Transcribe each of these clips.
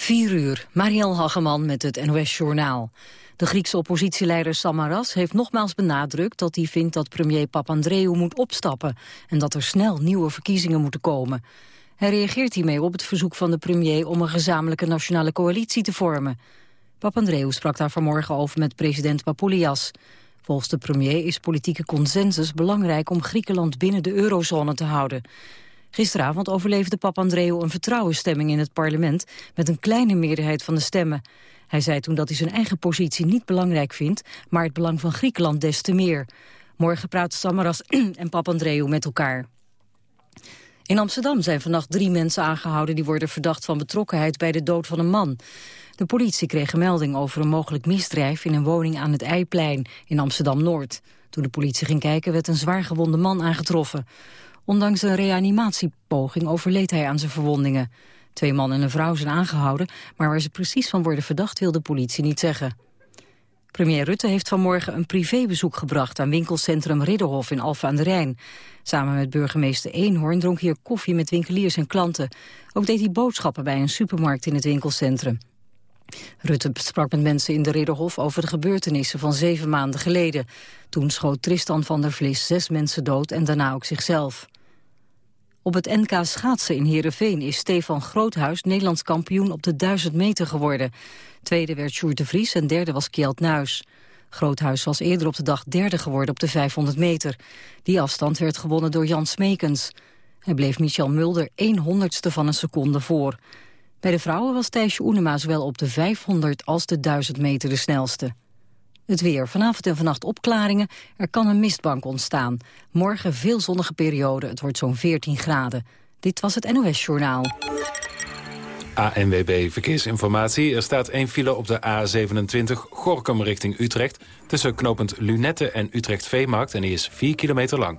4 uur, Marielle Hageman met het NOS-journaal. De Griekse oppositieleider Samaras heeft nogmaals benadrukt dat hij vindt dat premier Papandreou moet opstappen en dat er snel nieuwe verkiezingen moeten komen. Hij reageert hiermee op het verzoek van de premier om een gezamenlijke nationale coalitie te vormen. Papandreou sprak daar vanmorgen over met president Papoulias. Volgens de premier is politieke consensus belangrijk om Griekenland binnen de eurozone te houden. Gisteravond overleefde Papandreou een vertrouwensstemming in het parlement met een kleine meerderheid van de stemmen. Hij zei toen dat hij zijn eigen positie niet belangrijk vindt, maar het belang van Griekenland des te meer. Morgen praten Samaras en Papandreou met elkaar. In Amsterdam zijn vannacht drie mensen aangehouden die worden verdacht van betrokkenheid bij de dood van een man. De politie kreeg een melding over een mogelijk misdrijf in een woning aan het Eiplein in Amsterdam-Noord. Toen de politie ging kijken werd een zwaargewonde man aangetroffen. Ondanks een reanimatiepoging overleed hij aan zijn verwondingen. Twee man en een vrouw zijn aangehouden, maar waar ze precies van worden verdacht wil de politie niet zeggen. Premier Rutte heeft vanmorgen een privébezoek gebracht aan winkelcentrum Ridderhof in Alphen aan de Rijn. Samen met burgemeester Eenhoorn dronk hij koffie met winkeliers en klanten. Ook deed hij boodschappen bij een supermarkt in het winkelcentrum. Rutte sprak met mensen in de Ridderhof over de gebeurtenissen van zeven maanden geleden. Toen schoot Tristan van der Vlis zes mensen dood en daarna ook zichzelf. Op het NK schaatsen in Heerenveen is Stefan Groothuis Nederlands kampioen op de 1000 meter geworden. Tweede werd Sjoerd de Vries en derde was Kjeld Nuis. Groothuis was eerder op de dag derde geworden op de 500 meter. Die afstand werd gewonnen door Jan Smekens. Hij bleef Michel Mulder 1 honderdste van een seconde voor. Bij de vrouwen was Thijsje Oenema zowel op de 500 als de 1000 meter de snelste. Het weer. Vanavond en vannacht opklaringen. Er kan een mistbank ontstaan. Morgen veel zonnige periode. Het wordt zo'n 14 graden. Dit was het NOS Journaal. ANWB Verkeersinformatie. Er staat één file op de A27 Gorkum richting Utrecht... tussen knooppunt Lunette en Utrecht Veemarkt... en die is 4 kilometer lang.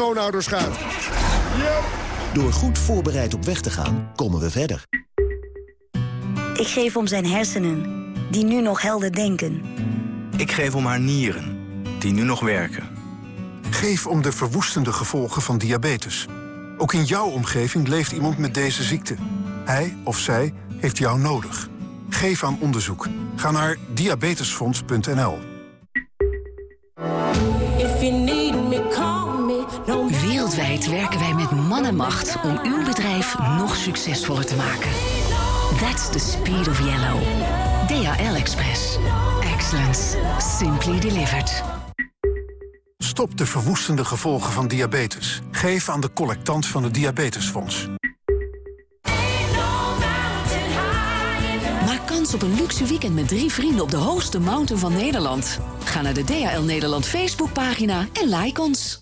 schoonouders gaat. Door goed voorbereid op weg te gaan, komen we verder. Ik geef om zijn hersenen, die nu nog helder denken. Ik geef om haar nieren, die nu nog werken. Geef om de verwoestende gevolgen van diabetes. Ook in jouw omgeving leeft iemand met deze ziekte. Hij of zij heeft jou nodig. Geef aan onderzoek. Ga naar diabetesfonds.nl. Wereldwijd werken wij met man en macht om uw bedrijf nog succesvoller te maken. That's the speed of yellow. DHL Express. Excellence. Simply delivered. Stop de verwoestende gevolgen van diabetes. Geef aan de collectant van het Diabetesfonds. Maak kans op een luxe weekend met drie vrienden op de hoogste mountain van Nederland. Ga naar de DHL Nederland Facebookpagina en like ons.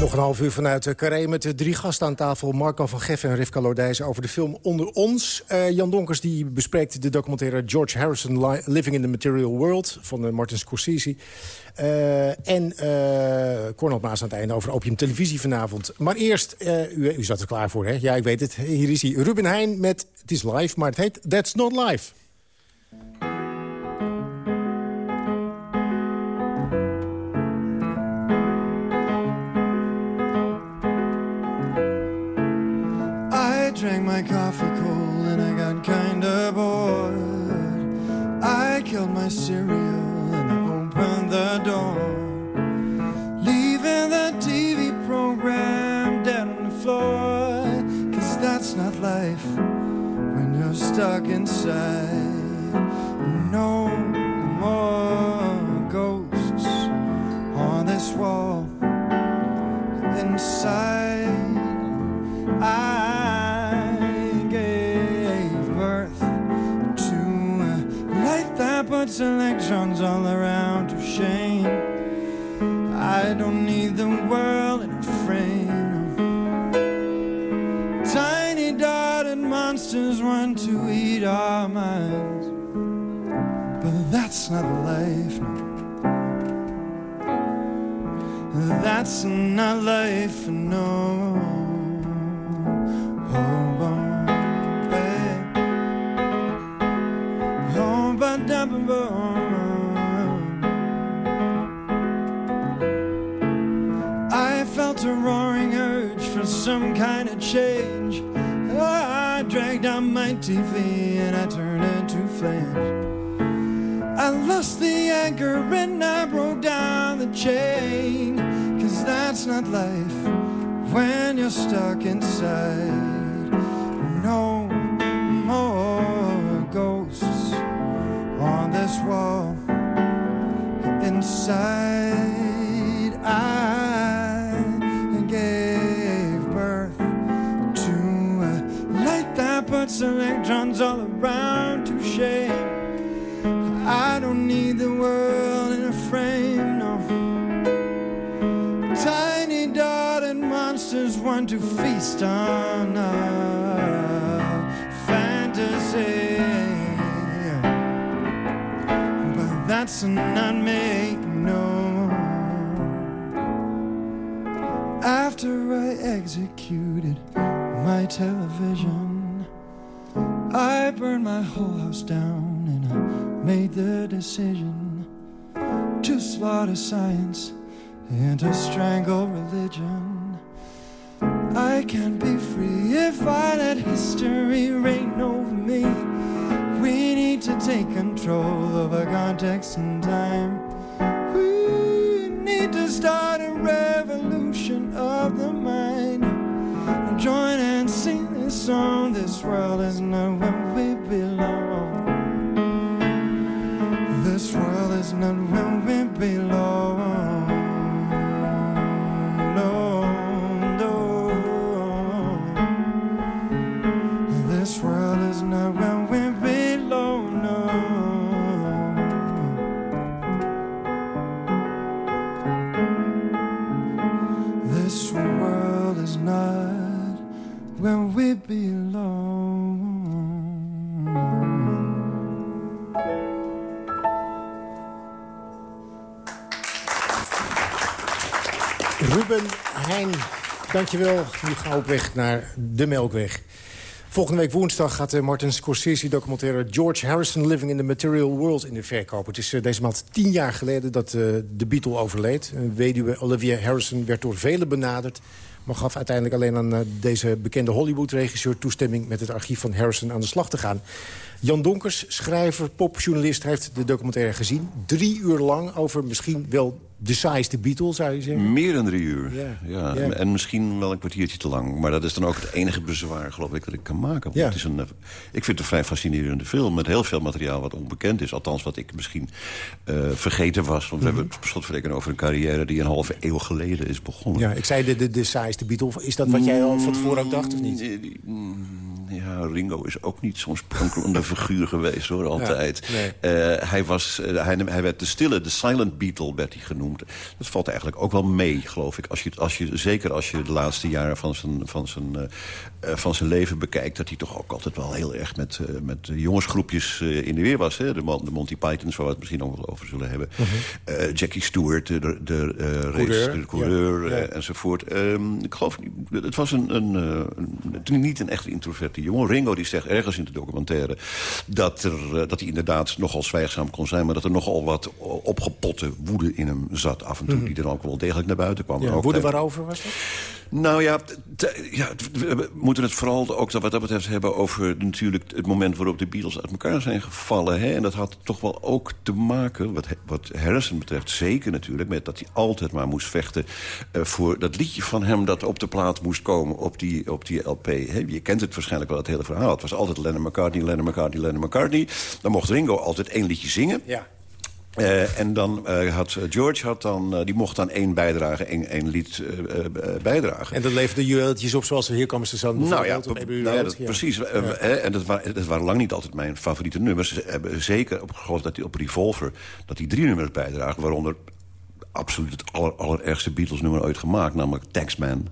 Nog een half uur vanuit Carré met de drie gasten aan tafel. Marco van Geffen en Rivka Lordijzen over de film Onder Ons. Uh, Jan Donkers die bespreekt de documentaire George Harrison... Living in the Material World van uh, Martin Scorsese. En uh, Cornel Maas aan het einde over Opium Televisie vanavond. Maar eerst, u, u zat er klaar voor, hè? Ja, ik weet het. Hier is hij, Ruben Heijn met... Het is live, maar het heet That's Not Live. My coffee cold and I got kinda bored. I killed my cereal and I opened the door. Leaving the TV program dead on the floor. Cause that's not life when you're stuck inside. No more ghosts on this wall. Inside. I electrons all around to shame. I don't need the world in a frame. Tiny dotted monsters want to eat our minds. But that's not life. That's not life, no. Oh, I felt a roaring urge for some kind of change. Ah, I dragged on my TV and I turned into flames. I lost the anchor and I broke down the chain. Cause that's not life when you're stuck inside. This wall. Inside, I gave birth to a light that puts electrons all around to shame. I don't need the world in a frame, no. Tiny dotted monsters want to feast on our That's not me, no. After I executed my television, I burned my whole house down and I made the decision to slaughter science and to strangle religion. I can't be free if I let history reign over me. We need to take control of our context and time. We need to start a revolution of the mind. Join and sing this song. This world is not where we belong. This world is not where we belong. Dankjewel. Nu gaan we op weg naar de Melkweg. Volgende week woensdag gaat de Martin Scorsese-documentaire... George Harrison Living in the Material World in de verkoop. Het is eh, deze maand tien jaar geleden dat eh, de Beatle overleed. Weduwe Olivia Harrison werd door velen benaderd... maar gaf uiteindelijk alleen aan eh, deze bekende Hollywood-regisseur... toestemming met het archief van Harrison aan de slag te gaan. Jan Donkers, schrijver, popjournalist, heeft de documentaire gezien. Drie uur lang over misschien wel de saaiste Beatle, zou je zeggen? Meer dan drie uur. Ja. Ja. Ja. En misschien wel een kwartiertje te lang. Maar dat is dan ook het enige bezwaar, geloof ik, dat ik kan maken. Ja. het is een, eh, ik vind het een vrij fascinerende film... met heel veel materiaal wat onbekend is. Althans, wat ik misschien eh, vergeten was. Want we hebben het slotverrekken over een carrière... die een halve eeuw geleden is begonnen. Ja, ik zei de, de, de saaiste Beatle. Is dat wat jij al van tevoren ook dacht, of niet? Mm, Ja, Ringo is ook niet zo'n sprankelende figuur geweest, hoor, altijd. nee. Eh, hij, was, hij, hij werd de stille, de silent Beatle werd hij genoemd. Dat valt eigenlijk ook wel mee, geloof ik. Als je, als je, zeker als je de laatste jaren van zijn, van, zijn, eh, van zijn leven bekijkt... dat hij toch ook altijd wel heel erg met, eh, met jongensgroepjes eh, in de weer was. Hè? De, de Monty Pythons, waar we het misschien ook wel over zullen hebben. Eh, Jackie Stewart, de, de, de, eh, race- Coureur, de coureur ja. eh, enzovoort. Ehm, ik geloof, niet- het was een, een, eh, een- niet een echt introverte jongen. Ringo die zegt ergens in de documentaire... dat, er, eh, dat hij inderdaad nogal zwijgzaam kon zijn... maar dat er nogal wat opgepotte woede in hem zat af en toe... Mhm. die er ook wel degelijk naar buiten kwam. Ja, woede waarover was dat? Nou ja, ja, we moeten het vooral ook wat dat betreft hebben over natuurlijk het moment waarop de Beatles uit elkaar zijn gevallen. Hè? En dat had toch wel ook te maken, wat, wat Harrison betreft zeker natuurlijk, met dat hij altijd maar moest vechten eh, voor dat liedje van hem dat op de plaat moest komen op die, op die LP. Hè? Je kent het waarschijnlijk wel, het hele verhaal. Het was altijd Lennon McCartney, Lennon McCartney, Lennon McCartney. Dan mocht Ringo altijd één liedje zingen. Ja. Uh, en dan uh, had George had dan, uh, die mocht dan één bijdrage, één, één lied bijdragen. En dat leverde juweeltjes op zoals Hier komen ze zo. Nou ja, nou ja, dat, ja. precies. Ja. en dat, wa dat, waren lang niet altijd mijn favoriete nummers. Ze hebben zeker op geloof dat hij op Revolver dat hij drie nummers bijdragen, waaronder absoluut het aller, allerergste Beatles-nummer ooit gemaakt. Namelijk Taxman.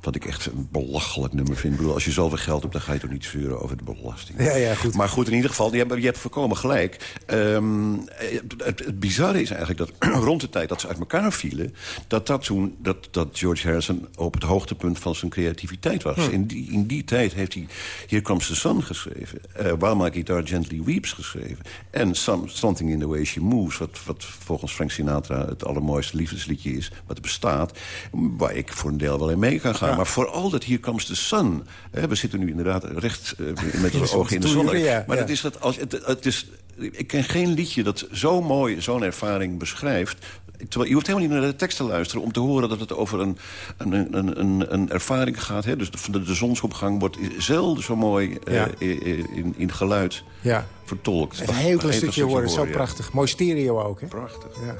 Wat ik echt een belachelijk nummer vind. Ik bedoel, als je zoveel geld hebt, dan ga je toch niet zeuren over de belasting. Ja, ja, goed. Maar goed, in ieder geval, je hebt, je hebt voorkomen gelijk. Um, het, het, bizarre is eigenlijk dat rond de tijd dat ze uit elkaar vielen... dat, dat, toen, dat, dat George Harrison op het hoogtepunt van zijn creativiteit was. Hm. In, die, in die tijd heeft hij Here Comes the Sun geschreven. Uh, While My Guitar Gently Weeps geschreven. En Some, Something in the Way She Moves... Wat, wat volgens Frank Sinatra het allermooiste liefdesliedje is wat er bestaat. Waar ik voor een deel wel in mee kan gaan. Ja. Maar vooral dat Hier Comes the Sun. Hè, we zitten nu inderdaad recht uh, met onze ogen in de zon. Maar ja. Dat is dat als, het, het is, ik ken geen liedje dat zo mooi zo'n ervaring beschrijft... Terwijl, je hoeft helemaal niet naar de tekst te luisteren... om te horen dat het over een, een, een, een, een ervaring gaat. Hè? Dus de, de, zonsopgang wordt zelden zo mooi uh, ja. in, in geluid ja. vertolkt. Een heel klein stukje horen, zo prachtig. Mooi stereo ook, hè? Prachtig. Ja.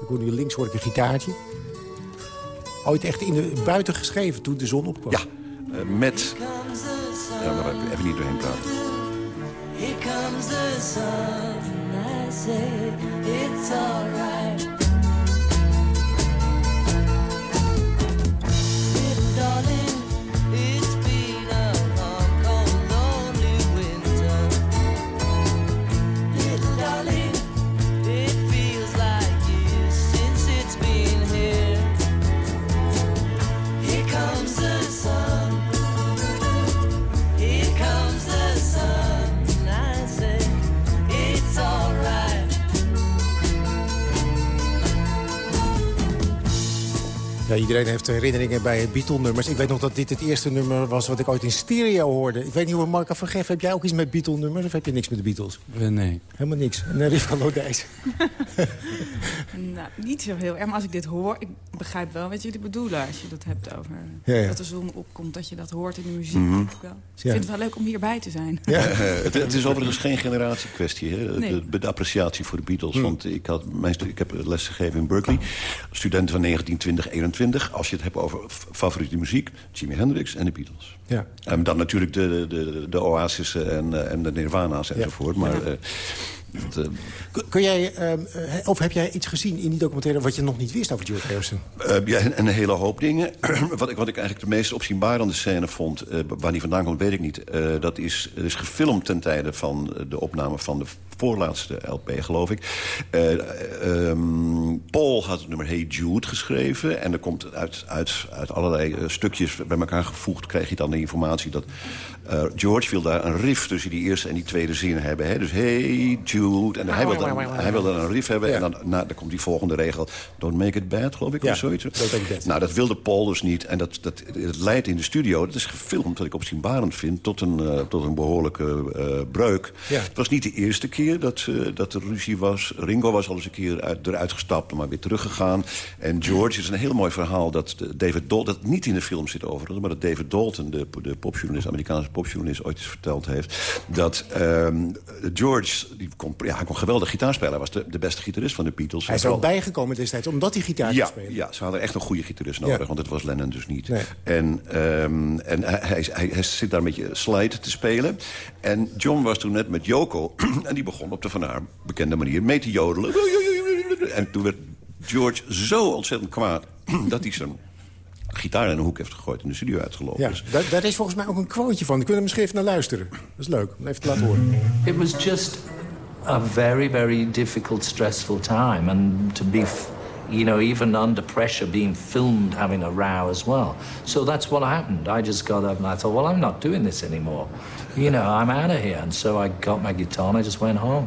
Ik hoor nu links hoor ik een gitaartje. Ooit echt in de buiten geschreven toen de zon opkwam. Ja, uh, met... Ja, maar even niet doorheen praten. Here comes the sun, I say it's alright. Ja, iedereen heeft herinneringen bij Beatle-nummers. Ik weet nog dat dit het eerste nummer was wat ik ooit in stereo hoorde. Ik weet niet hoe Marco van Geff, heb jij ook iets met Beatle-nummers... of heb je niks met de Beatles? Uh, nee. Helemaal niks. En uh, Rivka Lodijs. nou, niet zo heel erg. Maar als ik dit hoor, ik begrijp wel wat jullie bedoelen... als je dat hebt over Ja, ja. dat de zon opkomt, dat je dat hoort in de muziek. Mhm. Ik wel. Ik vind het wel leuk om hierbij te zijn. Ja. het, het is overigens geen generatiekwestie, hè? Nee. De, de appreciatie voor de Beatles. Hm. Want ik, had, mijn, ik heb les gegeven in Berkeley. Studenten van 1920, 21. Als je het hebt over favoriete muziek, Jimi Hendrix en de Beatles. Ja. En dan natuurlijk de, de, de Oasis en, eh, en de Nirvana's enzovoort. Maar eh, het, eh, Kun- jij, ehm, eh, of heb jij iets gezien in die documentaire... wat je nog niet wist over George Harrison? Uh, ja, en een hele hoop dingen. wat, ik, wat ik eigenlijk de meest opzienbarende scène vond... eh, waar die vandaan komt, weet ik niet. Eh, dat is, is gefilmd ten tijde van de opname van de voorlaatste LP, geloof ik. Ehm, Paul had het nummer Hey Jude geschreven. En er komt uit, uit, uit allerlei stukjes bij elkaar gevoegd... kreeg je dan de informatie dat eh, George wil daar een riff tussen die eerste en die tweede zin hebben. Hè? Dus Hey Jude. En hij wil dan, hij wil dan een riff hebben. En dan, nou, dan komt die volgende regel. Don't make it bad, geloof ik, Ja, of zoiets. Nou, dat wilde Paul dus niet. En dat, dat, het leidt in de studio, dat is gefilmd, wat ik opzienbarend vind... tot een, eh, tot een behoorlijke eh, breuk. Ja. Het was niet de eerste keer dat, dat er ruzie was. Ringo was al eens een keer uit, eruit gestapt, maar weer teruggegaan. En George, het is een heel mooi verhaal dat David Dalton... dat niet in de film zit overigens, maar dat David Dalton... de, de popjournalist, Amerikaanse popjournalist, ooit eens verteld heeft... dat ehm, George, die kon, ja, hij kon geweldig gitaar spelen. Hij was de, de beste gitarist van de Beatles. Hij is ook bijgekomen destijds, omdat hij gitaar Ja, spelen. ja, ze hadden echt een goede gitarist nodig, Ja. want het was Lennon dus niet. Nee. En, ehm, en hij, hij, hij, hij zit daar een beetje slide te spelen. En John was toen net met Yoko, en die begon op de van haar bekende manier mee te jodelen. En toen werd George zo ontzettend kwaad dat hij zijn gitaar in een hoek heeft gegooid en de studio uitgelopen Ja, is. daar, daar is volgens mij ook een quoteje van. Kunnen we misschien even naar luisteren. Dat is leuk, om even te laten horen. It was just a very, very difficult, stressful time. And to be, you know, even under pressure, being filmed, having a row as well. So that's what happened. I just got up and I thought, well, I'm not doing this anymore. You know, I'm out of here. And so I got my guitar and I just went home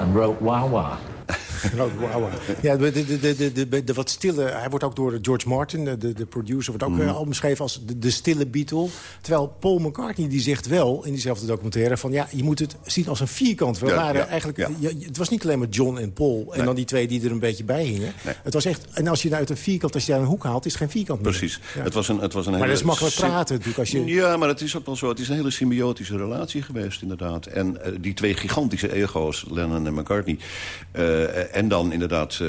and wrote Wah Wah. Ja, de, de, de, de, wat stille... Hij wordt ook door George Martin, de, de, producer... wordt ook Mhm. eh, al beschreven als de, de stille Beatle. Terwijl Paul McCartney die zegt wel in diezelfde documentaire... van ja, je moet het zien als een vierkant. We Ja, waren ja, eigenlijk, ja. het was niet alleen maar John en Paul... en Nee. dan die twee die er een beetje bij hingen. Nee. Het was echt... En als je nou uit een vierkant, als je daar een hoek haalt... is het geen vierkant meer. Precies. Het was een, het was een Maar hele dat is makkelijk praten natuurlijk. Als je, Ja, maar het is ook wel zo. Het is een hele symbiotische relatie geweest, inderdaad. En eh, die twee gigantische ego's, Lennon en McCartney... eh, en dan inderdaad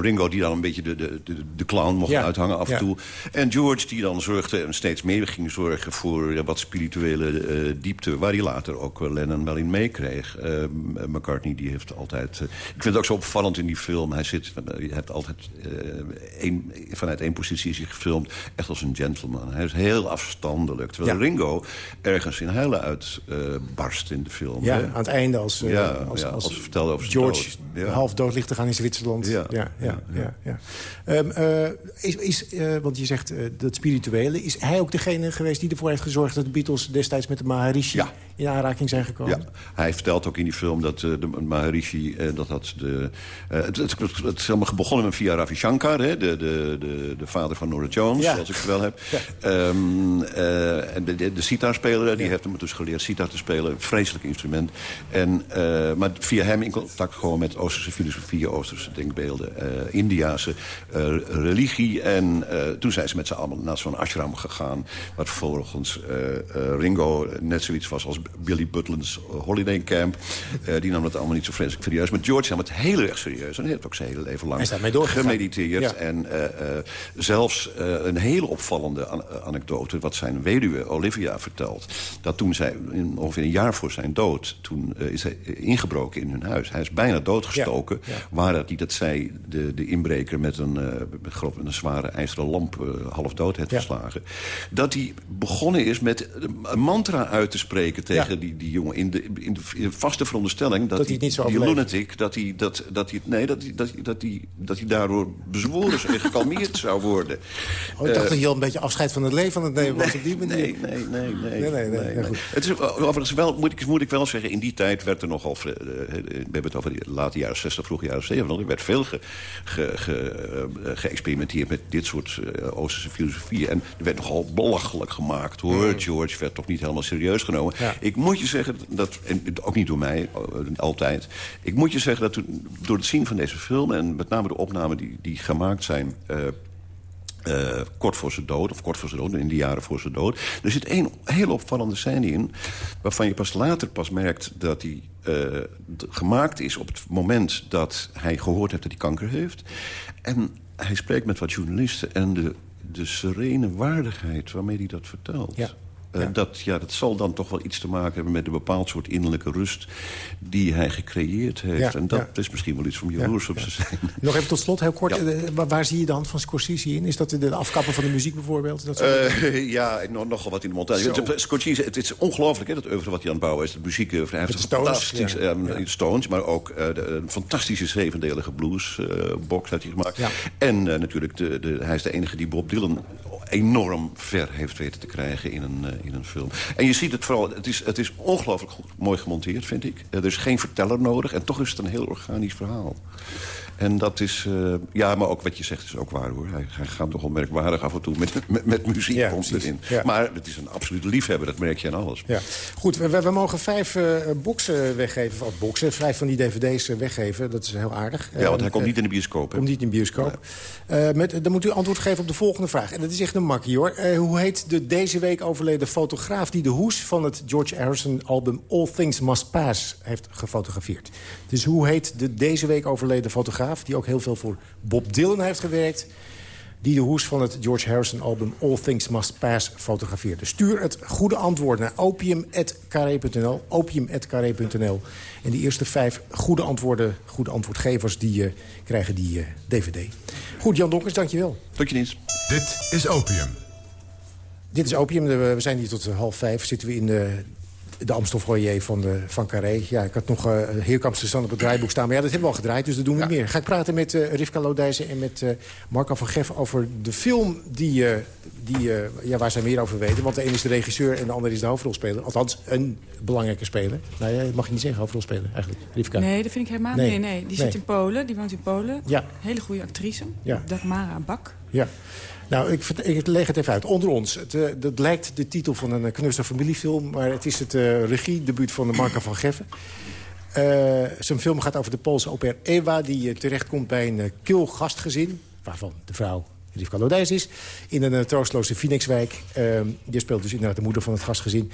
Ringo die dan een beetje de, de, de, de clown mocht Ja. uithangen af en Ja. toe. En George die dan zorgde en steeds meer ging zorgen voor wat spirituele eh, diepte. Waar hij later ook eh, Lennon wel in meekreeg. Eh, McCartney die heeft altijd... eh, ik vind het ook zo opvallend in die film. Hij zit, eh, je hebt altijd eh, vanuit één positie is hij gefilmd. Echt als een gentleman. Hij is heel afstandelijk. Terwijl Ja. Ringo ergens in huilen uitbarst in de film. Ja, hè? aan het einde als, eh, ja, als, ja, als, als, vertelde over zijn George dood. Half dood ligt te gaan in Zwitserland. Ja, ja, ja, ja. Ehm, eh, is, is, eh, want je zegt eh, dat spirituele. Is hij ook degene geweest die ervoor heeft gezorgd... dat de Beatles destijds met de Maharishi in aanraking zijn gekomen? Ja, hij vertelt ook in die film dat de Maharishi... dat dat de, het, het, het, het is allemaal begonnen via Ravi Shankar... Hè, de, de, de, de vader van Nora Jones, Ja. als ik het wel heb. Eh, en de, de, de sitarspeler, die heeft hem dus geleerd sitar te spelen. Een vreselijk instrument. En, maar via hem in contact gewoon met Oosterse filosofie... Oosterse denkbeelden, eh Indiase eh, religie. En eh, toen zijn ze met z'n allen naar zo'n ashram gegaan... wat volgens Ringo net zoiets was als Billy Butlin's Holiday Camp. Die nam het allemaal niet zo vreselijk serieus. Maar George nam het heel erg serieus. En hij heeft ook zijn hele leven lang gemediteerd. Ja. En zelfs een hele opvallende an- anekdote... wat zijn weduwe Olivia vertelt. Dat toen zij, in, ongeveer een jaar voor zijn dood... toen is hij ingebroken in hun huis. Hij is bijna doodgestoken. Ja, ja. Waar het niet dat zij de, de inbreker met een, eh, met ik een zware ijzeren lamp... eh, half dood heeft Ja. geslagen. Dat hij begonnen is met een mantra uit te spreken tegen Ja. die, die jongen... In de, in, de, vaste veronderstelling dat, Dat hij niet zou die lunatic... Dat hij, dat, dat hij, nee, dat hij, dat, hij, dat, hij, dat hij daardoor bezworen en gekalmeerd zou worden. Oh, ik dacht Eh, dat je al een beetje afscheid van het leven aan het nemen was op die manier. Nee, nee, nee, nee. Nee, nee, nee, nee. Het is overigens wel, moet ik, moet ik wel zeggen, in die tijd werd er nogal... we hebben het over de late jaren 60, vroege jaren 70. Er werd veel ge, ge, ge, eh, geëxperimenteerd met dit soort eh, Oosterse filosofieën. En er werd nogal belachelijk gemaakt, hoor. George werd toch niet helemaal serieus genomen. Ja. Ik moet je zeggen, dat, en ook niet door mij, eh, altijd... Ik moet je zeggen dat toen, door het zien van deze film... en met name de opnamen die, die gemaakt zijn... eh, kort voor zijn dood, of kort voor zijn dood, in de jaren voor zijn dood. Er zit één hele opvallende scène in... waarvan je pas later pas merkt dat hij eh, gemaakt is... op het moment dat hij gehoord heeft dat hij kanker heeft. En hij spreekt met wat journalisten... en de, de serene waardigheid waarmee hij dat vertelt... Eh, Dat, ja, dat zal dan toch wel iets te maken hebben met een bepaald soort innerlijke rust die hij gecreëerd heeft. En dat is misschien wel iets om jaloers op te zijn. Nog even tot slot, heel kort. Eh, waar, waar zie je de hand van Scorsese in? Is dat de afkappen van de muziek bijvoorbeeld? Dat? Eh, ja, nog, nogal wat in de montage. Zo. Het, Scorsese, het, is ongelooflijk, hè, dat oeuvre wat hij aan het bouwen is. De muziek, hij heeft fantastisch. Stones, maar ook de, een fantastische zevendelige bluesbox heeft hij gemaakt. En natuurlijk, de, de, hij is de enige die Bob Dylan enorm ver heeft weten te krijgen in een, in een film. En je ziet het vooral, het is, het is ongelooflijk goed, mooi gemonteerd, vind ik. Er is geen verteller nodig en toch is het een heel organisch verhaal. En dat is, eh, ja, maar ook wat je zegt is ook waar hoor. Hij, hij gaat toch merkwaardig af en toe met, met, met muziek Ja, komt erin. Ja. Maar het is een absolute liefhebber, dat merk je aan alles. Ja. Goed, we, we- mogen vijf eh boxen weggeven. Of boxen, vijf van die dvd's eh, weggeven. Dat is heel aardig. Ja, want hij komt niet in de bioscoop. hè? Komt niet in de bioscoop. Met, dan moet u antwoord geven op de volgende vraag. En dat is echt een makkie, hoor. Hoe heet de deze week overleden fotograaf... die de hoes van het George Harrison-album All Things Must Pass heeft gefotografeerd? Dus hoe heet de deze week overleden fotograaf... die ook heel veel voor Bob Dylan heeft gewerkt... die de hoes van het George Harrison-album All Things Must Pass fotografeerde? Stuur het goede antwoord naar opium.carré.nl. Opium.carré.nl. En die eerste vijf goede antwoorden, goede antwoordgevers... die eh, krijgen die eh, dvd. Goed, Jan Donkers, dankjewel. Tot je dienst. Dit is Opium. Dit is Opium. De- We zijn hier tot eh, half vijf. Zitten we in de, de Amstelfoyer van, de, van Carré. Ja, ik had nog uh, Heerkamp Suzanne op het draaiboek staan. Maar ja, dat hebben we al gedraaid, dus dat doen we niet meer. Ga ik praten met eh, Rivka Lodijzen en met eh Marco van Geff... over de film die, eh, die, eh, ja, waar zij meer over weten. Want de een is de regisseur en de ander is de hoofdrolspeler. Althans, een belangrijke speler. Nou ja, dat mag je niet zeggen, hoofdrolspeler eigenlijk. Rivka. Nee, dat vind ik helemaal Nee. nee. nee, Die Nee. zit in Polen, die woont in Polen. Ja. Hele goede actrice. Ja. Dagmara Bak. Ja. Nou, ik, ik leg het even uit. Onder ons. Het, eh, dat lijkt de titel van een eh, knusse familiefilm... maar het is het eh regiedebuut van de Marco van Geffen. Eh, zijn film gaat over de Poolse au Ewa... die terechtkomt bij een kil gastgezin... waarvan de vrouw Rivka Lodijs is... in een troostloze Phoenixwijk. Eh, die speelt dus inderdaad de moeder van het gastgezin.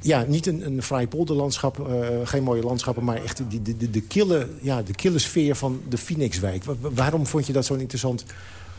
ja, niet een, een fraai polderlandschap, uh, geen mooie landschappen... maar echt die, de, de, de, kille, ja, de kille sfeer van de Phoenixwijk. waarom vond je dat zo'n interessant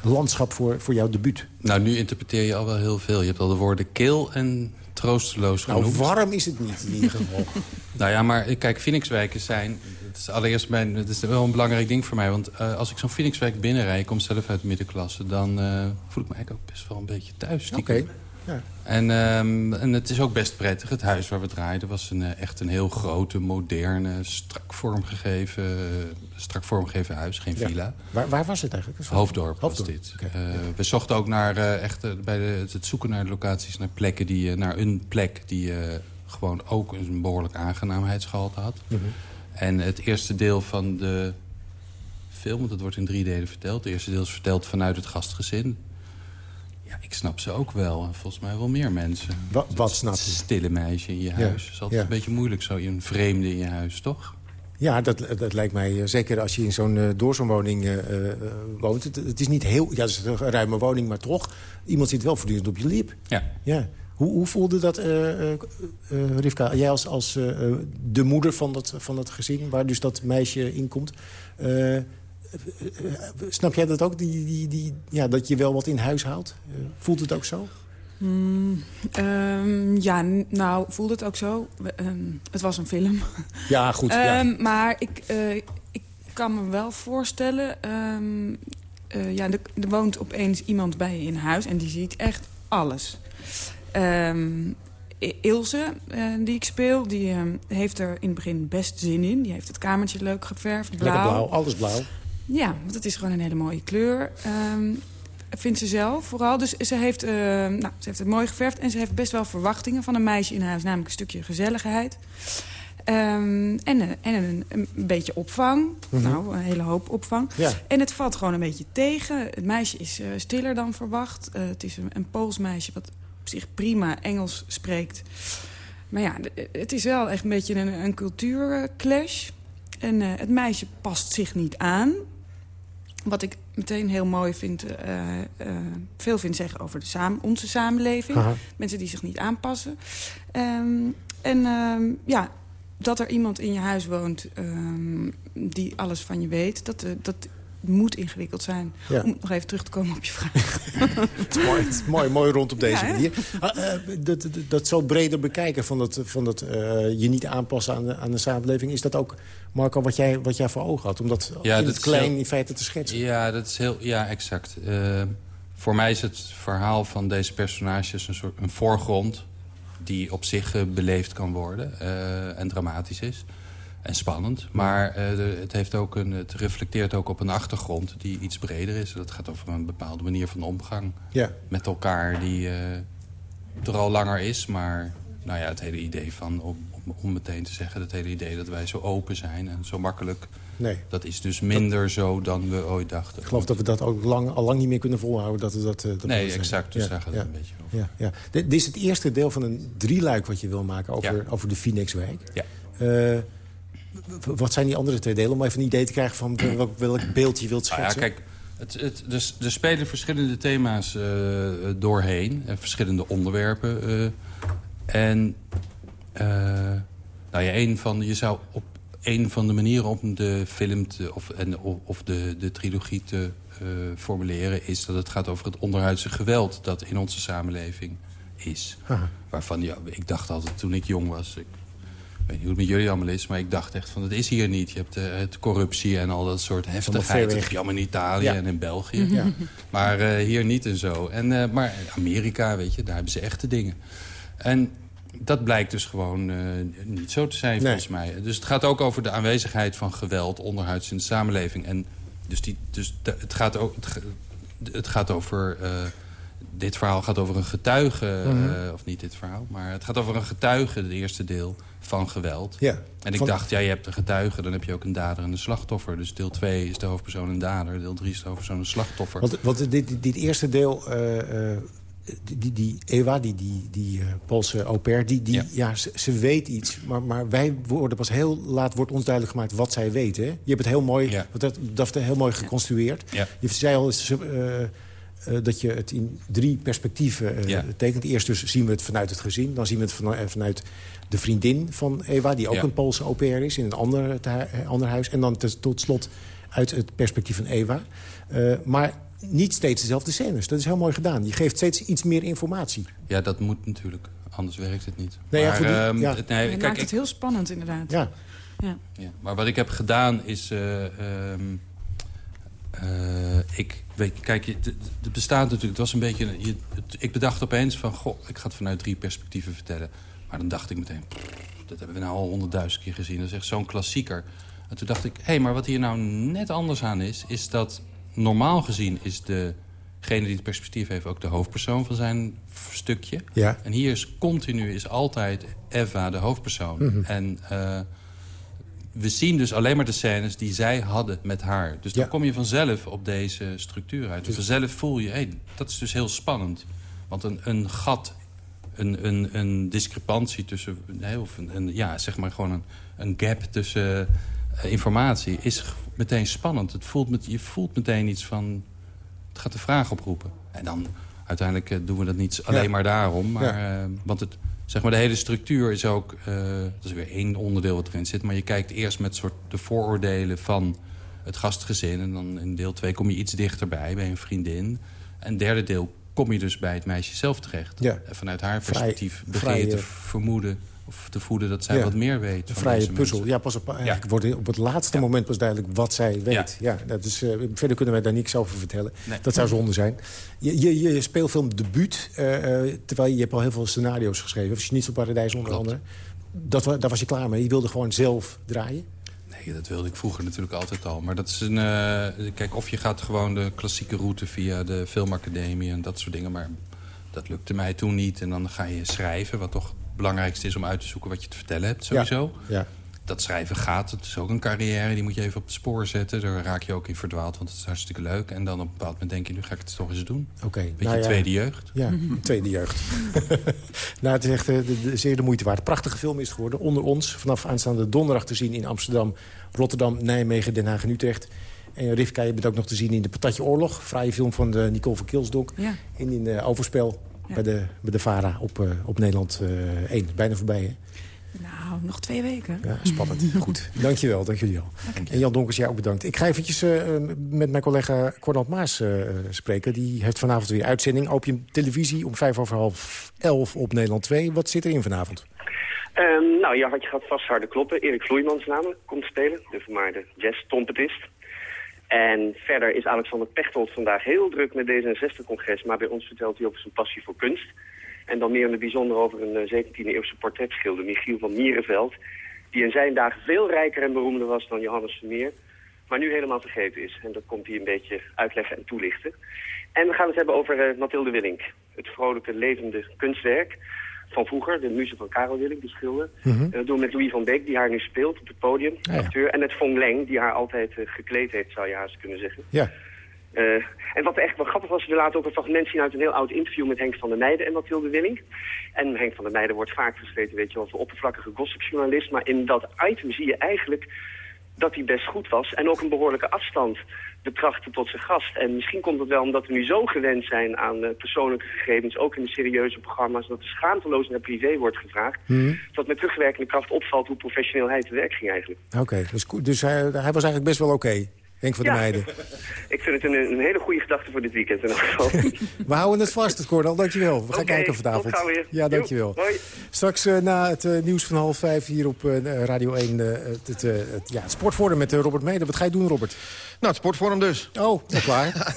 landschap voor, voor jouw debuut? Nou, nu interpreteer je al wel heel veel. Je hebt al de woorden kil en troosteloos nou, genoemd. Nou, warm is het niet in ieder geval. nou ja, maar kijk, Phoenixwijken zijn... Het is allereerst mijn, het is wel een belangrijk ding voor mij. Want uh, als ik zo'n Phoenixwijk binnenrijd, ik kom zelf uit de middenklasse... dan uh, voel ik me eigenlijk ook best wel een beetje thuis. Oké. Okay. Ja. En, um, en het is ook best prettig. Het huis waar we draaiden was een, uh, echt een heel grote, moderne, strak vormgegeven, strak vormgegeven huis. Geen ja. villa. Waar, waar, was het eigenlijk? Hoofddorp, Hoofddorp. was dit. Okay. Uh, we zochten ook naar, uh, echt, bij de, het zoeken naar locaties, naar plekken die, naar een plek die gewoon ook een behoorlijk aangenaamheidsgehalte had. Mhm. Mm -hmm. En het eerste deel van de film, want het wordt in drie delen verteld. Het eerste deel is verteld vanuit het gastgezin. Ja, ik snap ze ook wel. En volgens mij wel meer mensen. Wat, wat snap je? stille meisje in je huis. Het is altijd ja. een beetje moeilijk zo, een vreemde in je huis, toch? Ja, dat, dat lijkt mij, zeker als je in zo'n uh, doorzoonwoning uh, uh, woont. Het, het, is niet heel, ja, het is een ruime woning, maar toch. Iemand zit wel voortdurend op je lip. Ja. ja. Hoe, hoe voelde dat, Rivka? Jij als, als de moeder van dat, van dat gezin, waar dus dat meisje in komt... snap jij dat ook, die, die, die, ja, dat je wel wat in huis haalt? voelt het ook zo? Mm, um, ja, nou, voelde het ook zo. Um, het was een film. Ja, goed. Ja. Um, maar ik, uh, ik kan me wel voorstellen... Uh, ja, er, er woont opeens iemand bij je in huis en die ziet echt alles. Ilse, uh, die ik speel, die heeft er in het begin best zin in. Die heeft het kamertje leuk geverfd, blauw. Lekker blauw, alles blauw. Ja, want het is gewoon een hele mooie kleur vindt ze zelf vooral. Dus ze heeft, uh, nou, ze heeft het mooi geverfd. En ze heeft best wel verwachtingen van een meisje in huis. Namelijk een stukje gezelligheid. Um, en en een, een, beetje opvang. Mm -hmm. Nou, een hele hoop opvang. Ja. En het valt gewoon een beetje tegen. Het meisje is uh, stiller dan verwacht. Uh, het is een, een Pools meisje wat op zich prima Engels spreekt. Maar ja, het is wel echt een beetje een, een cultuurclash. En het meisje past zich niet aan. Wat ik meteen heel mooi vind, uh, uh, veel vind zeggen over de onze samenleving. Aha. Mensen die zich niet aanpassen. Um, en um, ja, dat er iemand in je huis woont um, die alles van je weet... dat, uh, dat moet ingewikkeld zijn. Ja. Om nog even terug te komen op je vraag. het, is mooi, het is mooi, mooi rond op deze Ja, manier. Ah, uh, dat, dat, dat zo breder bekijken van dat, van dat uh, je niet aanpassen aan de, aan de samenleving... is dat ook, Marco, wat jij, wat jij voor ogen had? Om dat Ja, in dat het klein heel- in feite te schetsen. Ja, dat is heel, ja exact. Eh, voor mij is het verhaal van deze personages een soort een voorgrond... die op zich eh, beleefd kan worden eh, en dramatisch is. En spannend. Maar eh, het, heeft ook een, het reflecteert ook op een achtergrond die iets breder is. Dat gaat over een bepaalde manier van omgang Ja. met elkaar... die eh, er al langer is, maar nou ja, het hele idee van... Om, om, meteen te zeggen, het hele idee dat wij zo open zijn en zo makkelijk... Nee. Dat is dus minder zo dan we ooit dachten. Ik geloof dat we dat ook lang, al lang niet meer kunnen volhouden. Dat we dat, eh, dat Nee, exact, dus daar gaat het een beetje over. Ja, ja. Dit, is het eerste deel van een drieluik wat je wil maken over, Ja. over de Phoenixwijk. Ja. Eh, wat zijn die andere twee delen? Om even een idee te krijgen van welk, welk beeld je wilt Nou ja, schetsen. kijk, het, het, dus, er spelen verschillende thema's eh, doorheen. En verschillende onderwerpen. eh. en eh, nou ja, een van, je zou op een van de manieren om de film te, of, en, of, de, de trilogie te eh, formuleren... is dat het gaat over het onderhuidse geweld dat in onze samenleving is. Aha. Waarvan ja, ik dacht altijd toen ik jong was... Ik, weet niet hoe het met jullie allemaal is, maar ik dacht echt van... het is hier niet. Je hebt eh, het corruptie en al dat soort heftigheid. Dat weg. heb je allemaal in Italië Ja. en in België. Ja. Maar eh, hier niet en zo. En, eh, maar Amerika, weet je, daar hebben ze echte dingen. En dat blijkt dus gewoon eh, niet zo te zijn, Nee. volgens mij. Dus het gaat ook over de aanwezigheid van geweld onderhuids in de samenleving. En dus, die, dus de- het, gaat ook, het, gaat over... eh, dit verhaal gaat over een getuige, Mhm. eh, of niet dit verhaal... maar het gaat over een getuige, het eerste deel, van geweld. Ja. En ik Van- dacht, ja, je hebt een getuige, dan heb je ook een dader en een slachtoffer. Dus deel 2 is de hoofdpersoon een dader, deel 3 is de hoofdpersoon een slachtoffer. Want, want dit, dit, eerste deel, eh, eh, die, die, Ewa, die, die, die eh, Poolse au pair, die, die, ja. ze, ze weet iets. Maar, maar wij worden pas heel laat, wordt ons duidelijk gemaakt wat zij weet. Hè? Je hebt het heel mooi, Ja. wat dat, dat heel mooi geconstrueerd. Ja. Je zei al, ze, eh, dat je het in drie perspectieven eh, Ja. tekent. Eerst dus zien we het vanuit het gezin. Dan zien we het van- eh, vanuit de vriendin van Eva... die ook Ja. een Poolse au pair is in een ander, ander huis. En dan tot slot uit het perspectief van Eva. Eh, maar niet steeds dezelfde scènes. Dat is heel mooi gedaan. Je geeft steeds iets meer informatie. Ja, dat moet natuurlijk. Anders werkt het niet. Nee, ja, maar, voor die- ehm, ja. het- nee, maakt kijk, het ik, heel spannend, inderdaad. Ja. Ja. ja, maar wat ik heb gedaan is... eh, eh, ik, weet, kijk, het bestaat natuurlijk... Het was een beetje... een- Je, het- ik bedacht opeens van... Goh, ik ga het vanuit drie perspectieven vertellen. Maar dan dacht ik meteen... dat hebben we nou al honderdduizend keer gezien. Dat is echt zo'n klassieker. En toen dacht ik... Hé, hey, maar wat hier nou net anders aan is... is dat normaal gezien is degene die het perspectief heeft... ook de hoofdpersoon van zijn stukje. Ja. En hier is continu, is altijd Eva de hoofdpersoon. Mhm. En eh, we zien dus alleen maar de scènes die zij hadden met haar. Dus dan Ja. kom je vanzelf op deze structuur uit. Dus vanzelf voel je, hey, dat is dus heel spannend. Want een, een gat, een, een, een discrepantie tussen... Nee, of een, een- ja, zeg maar gewoon een, een gap tussen eh, informatie... is meteen spannend. Het voelt met, je voelt meteen iets van... Het gaat de vraag oproepen. En dan uiteindelijk eh, doen we dat niet alleen Ja. maar daarom. Maar, Ja. eh, want het, zeg maar, de hele structuur is ook... eh, dat is weer één onderdeel wat erin zit. Maar je kijkt eerst met soort de vooroordelen van het gastgezin. En dan in deel 2 kom je iets dichterbij bij een vriendin. En derde deel kom je dus bij het meisje zelf terecht. Ja. En vanuit haar Vrij- perspectief begin vrij, je te vermoeden... of te voeden dat zij Ja. wat meer weet. Een vrije puzzel. mensen. Ja, pas op, eigenlijk wordt op het laatste moment pas duidelijk wat zij weet. Ja. dat is, eh, verder kunnen wij daar niks over vertellen. Nee. Dat zou zonde zijn. Je, je, je speelfilm debuut, eh, eh, terwijl je hebt al heel veel scenario's geschreven. Schnitzel Paradijs onder andere. Dat, daar was je klaar mee. Je wilde gewoon zelf draaien. Nee, dat wilde ik vroeger natuurlijk altijd al. Maar dat is een... eh, kijk, of je gaat gewoon de klassieke route via de filmacademie en dat soort dingen. Maar dat lukte mij toen niet. En dan ga je schrijven, wat toch belangrijkste is om uit te zoeken wat je te vertellen hebt, sowieso. Ja. Dat schrijven gaat, het is ook een carrière, die moet je even op het spoor zetten. Daar raak je ook in verdwaald, want het is hartstikke leuk. En dan op een bepaald moment denk je, nu ga ik het toch eens doen. Oké. Beetje nou ja. tweede jeugd. Ja, tweede jeugd. nou, het is echt eh, de, de- zeer de moeite waard. Prachtige film is het geworden. Onder ons, vanaf aanstaande donderdag te zien in Amsterdam, Rotterdam, Nijmegen, Den Haag en Utrecht. En Rivka, je bent ook nog te zien in de Patatje Oorlog. Fraaie film van de Nicole van Kilsdok. Ja. En in uh, Overspel Ja. bij, de, bij de VARA op, uh, op Nederland uh, 1. Bijna voorbij, hè? Nou, nog twee weken. Ja, spannend. Goed. Dankjewel, dank jullie wel. En Jan Donkers, jij ook bedankt. Ik ga eventjes uh, met mijn collega Cornald Maas uh, spreken. Die heeft vanavond weer uitzending. Opium Televisie om vijf over half elf op Nederland 2. Wat zit erin vanavond? Um, nou, ja, had je gaat vast harde kloppen. Erik Vloeimans namelijk komt spelen. De vermaarde jazz-trompetist. En verder is Alexander Pechtold vandaag heel druk met D66-congres. Maar bij ons vertelt hij over zijn passie voor kunst. En dan meer in het bijzonder over een 17e-eeuwse portretschilder, Michiel van Mierenveld. Die in zijn dagen veel rijker en beroemder was dan Johannes Vermeer. Maar nu helemaal vergeten is. En dat komt hij een beetje uitleggen en toelichten. En we gaan het hebben over uh, Mathilde Willink. Het vrolijke, levende kunstwerk van vroeger. De muze van Karel Willink, de schilder. Mm -hmm. uh, door met Louis van Beek, die haar nu speelt op het podium. Ah, ja. acteur. En met Fong Leng, die haar altijd uh, gekleed heeft, zou je haast kunnen zeggen. Ja. Uh, en wat echt wel grappig was, we laten ook een fragment zien uit een heel oud interview met Henk van der Meijden en Mathilde Willink. En Henk van der Meijden wordt vaak versleten, weet je wel, voor oppervlakkige gossipjournalist. Maar in dat item zie je eigenlijk dat hij best goed was en ook een behoorlijke afstand betrachtte tot zijn gast. En misschien komt het wel omdat we nu zo gewend zijn aan uh, persoonlijke gegevens, ook in de serieuze programma's, dat er schaamteloos naar privé wordt gevraagd. Mm. Dat met terugwerkende kracht opvalt hoe professioneel hij te werk ging eigenlijk. Oké, okay, dus, dus hij, hij, was eigenlijk best wel oké. Okay. Henk van ja. Meijden. Ik vind het een, een, hele goede gedachte voor dit weekend in geval. We houden het vast, het Cornel. Dankjewel. We gaan okay, kijken vanavond. Tot weer. Ja, dankjewel. Hoi. Straks uh, na het uh, nieuws van half vijf hier op uh, Radio 1... het, het, het, ja, het sportforum met Robert Mede. Wat ga je doen, Robert? Nou, het sportforum dus. Oh, dat klaar.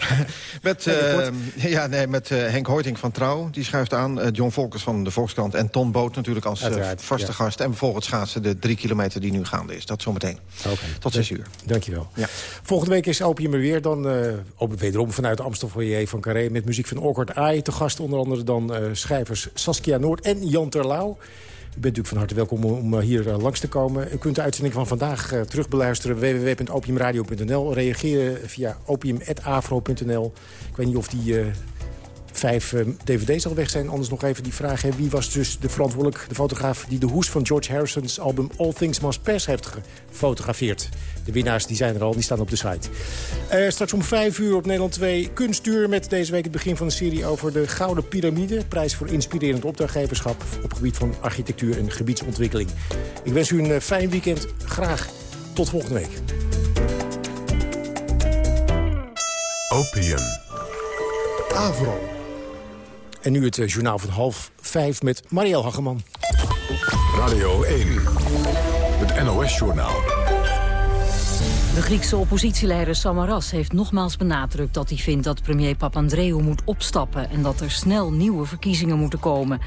met uh, ja, nee, met uh, Henk Hoiting van Trouw, die schuift aan. Uh, John Volkers van de Volkskrant en Ton Boot natuurlijk als vaste ja. gast. En bijvoorbeeld schaatsen de drie kilometer die nu gaande is. Dat zometeen. Okay. Tot zes uur. Dankjewel. Ja. Volgende week is Opium er weer. Dan uh, wederom vanuit Amstelfoyer van Carré... met muziek van Awkward Eye. Te gast onder andere dan uh, schrijvers Saskia Noord en Jan Terlouw. U bent natuurlijk van harte welkom om hier uh, langs te komen. U kunt de uitzending van vandaag terugbeluisteren. www.opiumradio.nl. Reageren via opium.afro.nl. Ik weet niet of die vijf dvd's al weg zijn. Anders nog even die vraag. Hè. Wie was dus de verantwoordelijk, de fotograaf... die de hoes van George Harrison's album All Things Must Pass heeft gefotografeerd? De winnaars die zijn er al, die staan op de site. Uh, straks om 5 uur op Nederland 2 kunstuur... met deze week het begin van de serie over de Gouden Pyramide. Prijs voor inspirerend opdrachtgeverschap op gebied van architectuur en gebiedsontwikkeling. Ik wens u een fijn weekend. Graag tot volgende week. Opium. Avro. En nu het journaal van half vijf met Marielle Hageman. Radio 1. Het NOS-journaal. De Griekse oppositieleider Samaras heeft nogmaals benadrukt dat hij vindt dat premier Papandreou moet opstappen en dat er snel nieuwe verkiezingen moeten komen.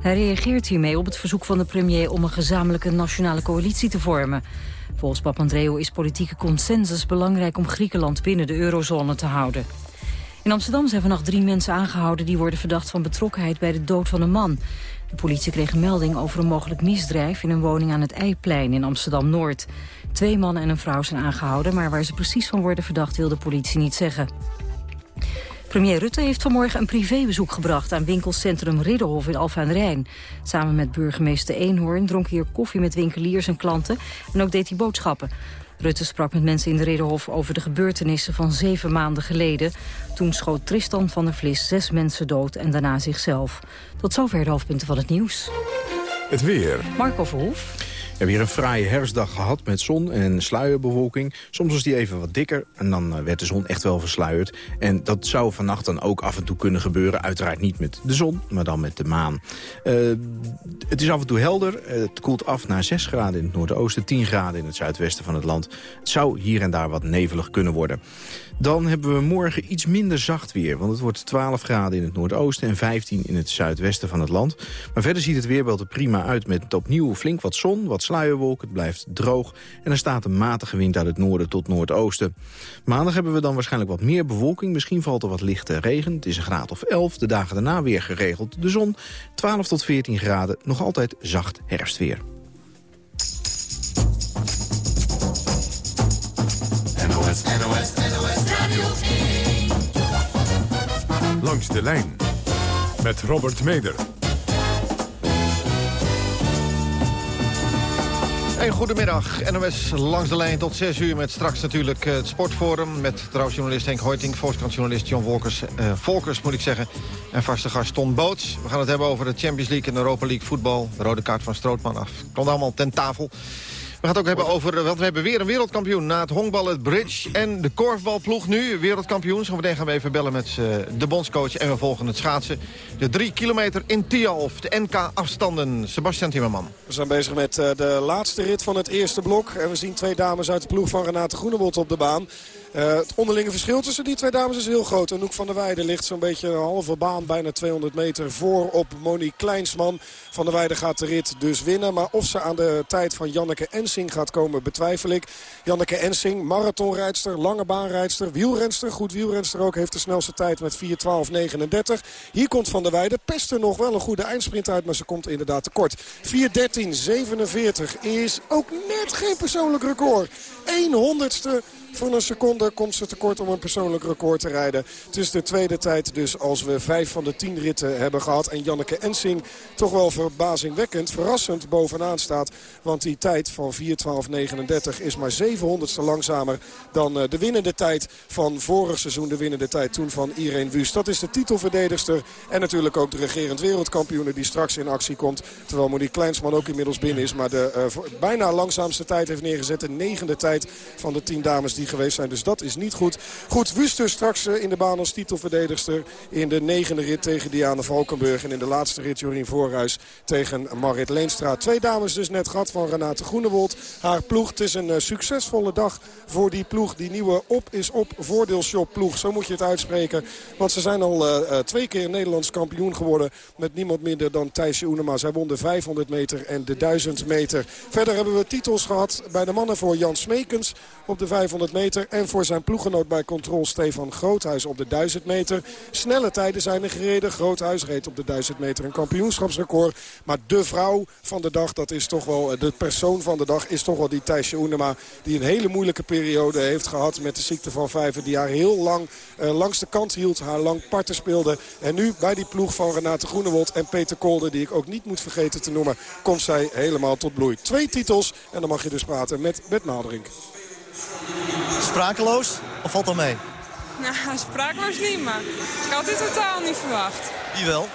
Hij reageert hiermee op het verzoek van de premier om een gezamenlijke nationale coalitie te vormen. Volgens Papandreou is politieke consensus belangrijk om Griekenland binnen de eurozone te houden. In Amsterdam zijn vannacht drie mensen aangehouden... die worden verdacht van betrokkenheid bij de dood van een man. De politie kreeg melding over een mogelijk misdrijf... in een woning aan het Eiplein in Amsterdam-Noord. Twee mannen en een vrouw zijn aangehouden... maar waar ze precies van worden verdacht wil de politie niet zeggen. Premier Rutte heeft vanmorgen een privébezoek gebracht... aan winkelcentrum Ridderhof in Alphen aan Rijn. Samen met burgemeester Eenhoorn dronk hij hier koffie met winkeliers en klanten... en ook deed hij boodschappen. Rutte sprak met mensen in de Ridderhof over de gebeurtenissen van zeven maanden geleden. Toen schoot Tristan van der Vlis zes mensen dood en daarna zichzelf. Tot zover de hoofdpunten van het nieuws. Het weer. Marco Verhoef. We hebben hier een fraaie herfstdag gehad met zon en sluierbewolking. Soms was die even wat dikker en dan eh, werd de zon echt wel versluierd. En dat zou vannacht dan ook af en toe kunnen gebeuren. Uiteraard niet met de zon, maar dan met de maan. Uh, het is af en toe helder. Het koelt af naar 6 graden in het noordoosten, 10 graden in het zuidwesten van het land. Het zou hier en daar wat nevelig kunnen worden. Dan hebben we morgen iets minder zacht weer. Want het wordt 12 graden in het noordoosten en 15 in het zuidwesten van het land. Maar verder ziet het weerbeeld er prima uit met opnieuw flink wat zon, wat sluierwolk. Het blijft droog en er staat een matige wind uit het noorden tot noordoosten. Maandag hebben we dan waarschijnlijk wat meer bewolking. Misschien valt er wat lichte regen. Het is een graad of 11. De dagen daarna weer geregeld de zon. 12 tot 14 graden. Nog altijd zacht herfstweer. Langs de lijn met Robert Meder. Een goedemiddag, NOS langs de lijn tot 6 uur... met straks natuurlijk het Sportforum... met trouwjournalist Henk Hoiting, Volkskrantjournalist John Volkers, eh, Volkers moet ik zeggen... en vaste gast Ton Boots. We gaan het hebben over de Champions League en Europa League voetbal. De rode kaart van Strootman af. Komt allemaal ten tafel. We gaan het ook hebben over, want we hebben weer een wereldkampioen. Na het honkbal, het bridge en de korfbalploeg nu wereldkampioen. Zometeen gaan we even bellen met uh, de bondscoach en we volgen het schaatsen. De drie kilometer in Tialf, de NK-afstanden. Sebastian Timmerman. We zijn bezig met uh, de laatste rit van het eerste blok. En we zien twee dames uit de ploeg van Renate Groenewold op de baan. Uh, het onderlinge verschil tussen die twee dames is heel groot. Anouk van der Weijden ligt zo'n beetje een halve baan, bijna 200 meter voor op Monique Kleinsman. Van der Weijden gaat de rit dus winnen. Maar of ze aan de tijd van Janneke Ensing gaat komen, betwijfel ik. Janneke Ensing, marathonrijdster, lange baanrijdster, wielrenster. Goed wielrenster ook, heeft de snelste tijd met 4.12.39. Hier komt Van der Weijden. Pest nog wel een goede eindsprint uit, maar ze komt inderdaad tekort. 4.13.47 is ook net geen persoonlijk record. 1 van een seconde komt ze tekort om een persoonlijk record te rijden. Het is de tweede tijd dus als we vijf van de tien ritten hebben gehad. En Janneke Ensing toch wel verbazingwekkend, verrassend bovenaan staat. Want die tijd van 4.12.39 is maar 700ste langzamer dan eh, de winnende tijd van vorig seizoen. De winnende tijd toen van Irene Wust. Dat is de titelverdedigster en natuurlijk ook de regerend wereldkampioene die straks in actie komt. Terwijl Monique Kleinsman ook inmiddels binnen is. Maar de uh, bijna langzaamste tijd heeft neergezet. De negende tijd van de tien dames die geweest zijn. Dus dat is niet goed. Goed, Wuster straks eh, in de baan als titelverdedigster. In de negende rit tegen Diana Valkenburg. En in de laatste rit Jorien Voorhuis tegen Marit Leenstra. Twee dames dus net gehad van Renate Groenewold. Haar ploeg. Het is een eh, succesvolle dag voor die ploeg. Die nieuwe op is op voordeelshop ploeg. Zo moet je het uitspreken. Want ze zijn al uh, twee keer Nederlands kampioen geworden. Met niemand minder dan Thijsje Oenema. Zij won de 500 meter en de 1000 meter. Verder hebben we titels gehad bij de mannen voor Jan Smekens op de 500 meter. En voor zijn ploegenoot bij Control Stefan Groothuis op de 1000 meter. Snelle tijden zijn er gereden. Groothuis reed op de 1000 meter een kampioenschapsrecord. Maar de vrouw van de dag, dat is toch wel de persoon van de dag... is toch wel die Thijsje Oenema. Die een hele moeilijke periode heeft gehad met de ziekte van vijven. Die haar heel lang uh, langs de kant hield. Haar lang parten speelde. En nu bij die ploeg van Renate Groenewold en Peter Kolder... die ik ook niet moet vergeten te noemen... komt zij helemaal tot bloei. Twee titels en dan mag je dus praten met Bert Naderink. Sprakeloos? Of valt dat mee? Nou, sprakeloos niet, maar ik had dit totaal niet verwacht. Wie wel?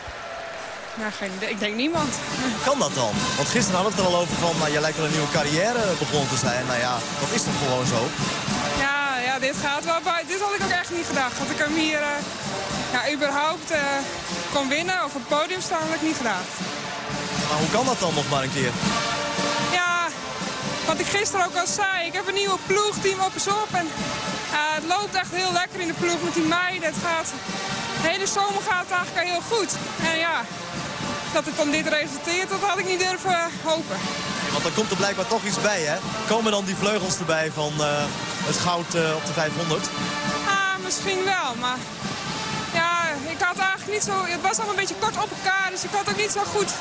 Nou, geen idee. Ik denk niemand. Kan dat dan? Want gisteren hadden we het er al over van, nou, jij lijkt wel een nieuwe carrière begonnen te zijn. Nou ja, dat is toch gewoon zo? Ja, ja dit gaat wel bij. Dit had ik ook echt niet gedacht. Dat ik hem hier uh, ja, überhaupt uh, kon winnen of op het podium staan, had ik niet gedacht. Maar hoe kan dat dan nog maar een keer? Ja, wat ik gisteren ook al zei. Ik heb een nieuwe ploeg, team op eens op. En uh, het loopt echt heel lekker in de ploeg met die meiden. Het gaat, de hele zomer gaat het eigenlijk heel goed. En ja, dat het dan dit resulteert, dat had ik niet durven hopen. want dan komt er blijkbaar toch iets bij, hè? Komen dan die vleugels erbij van uh, het goud uh, op de 500? Ah, misschien wel, maar... Ja, ik had eigenlijk niet zo... Het was al een beetje kort op elkaar, dus ik had ook niet zo goed...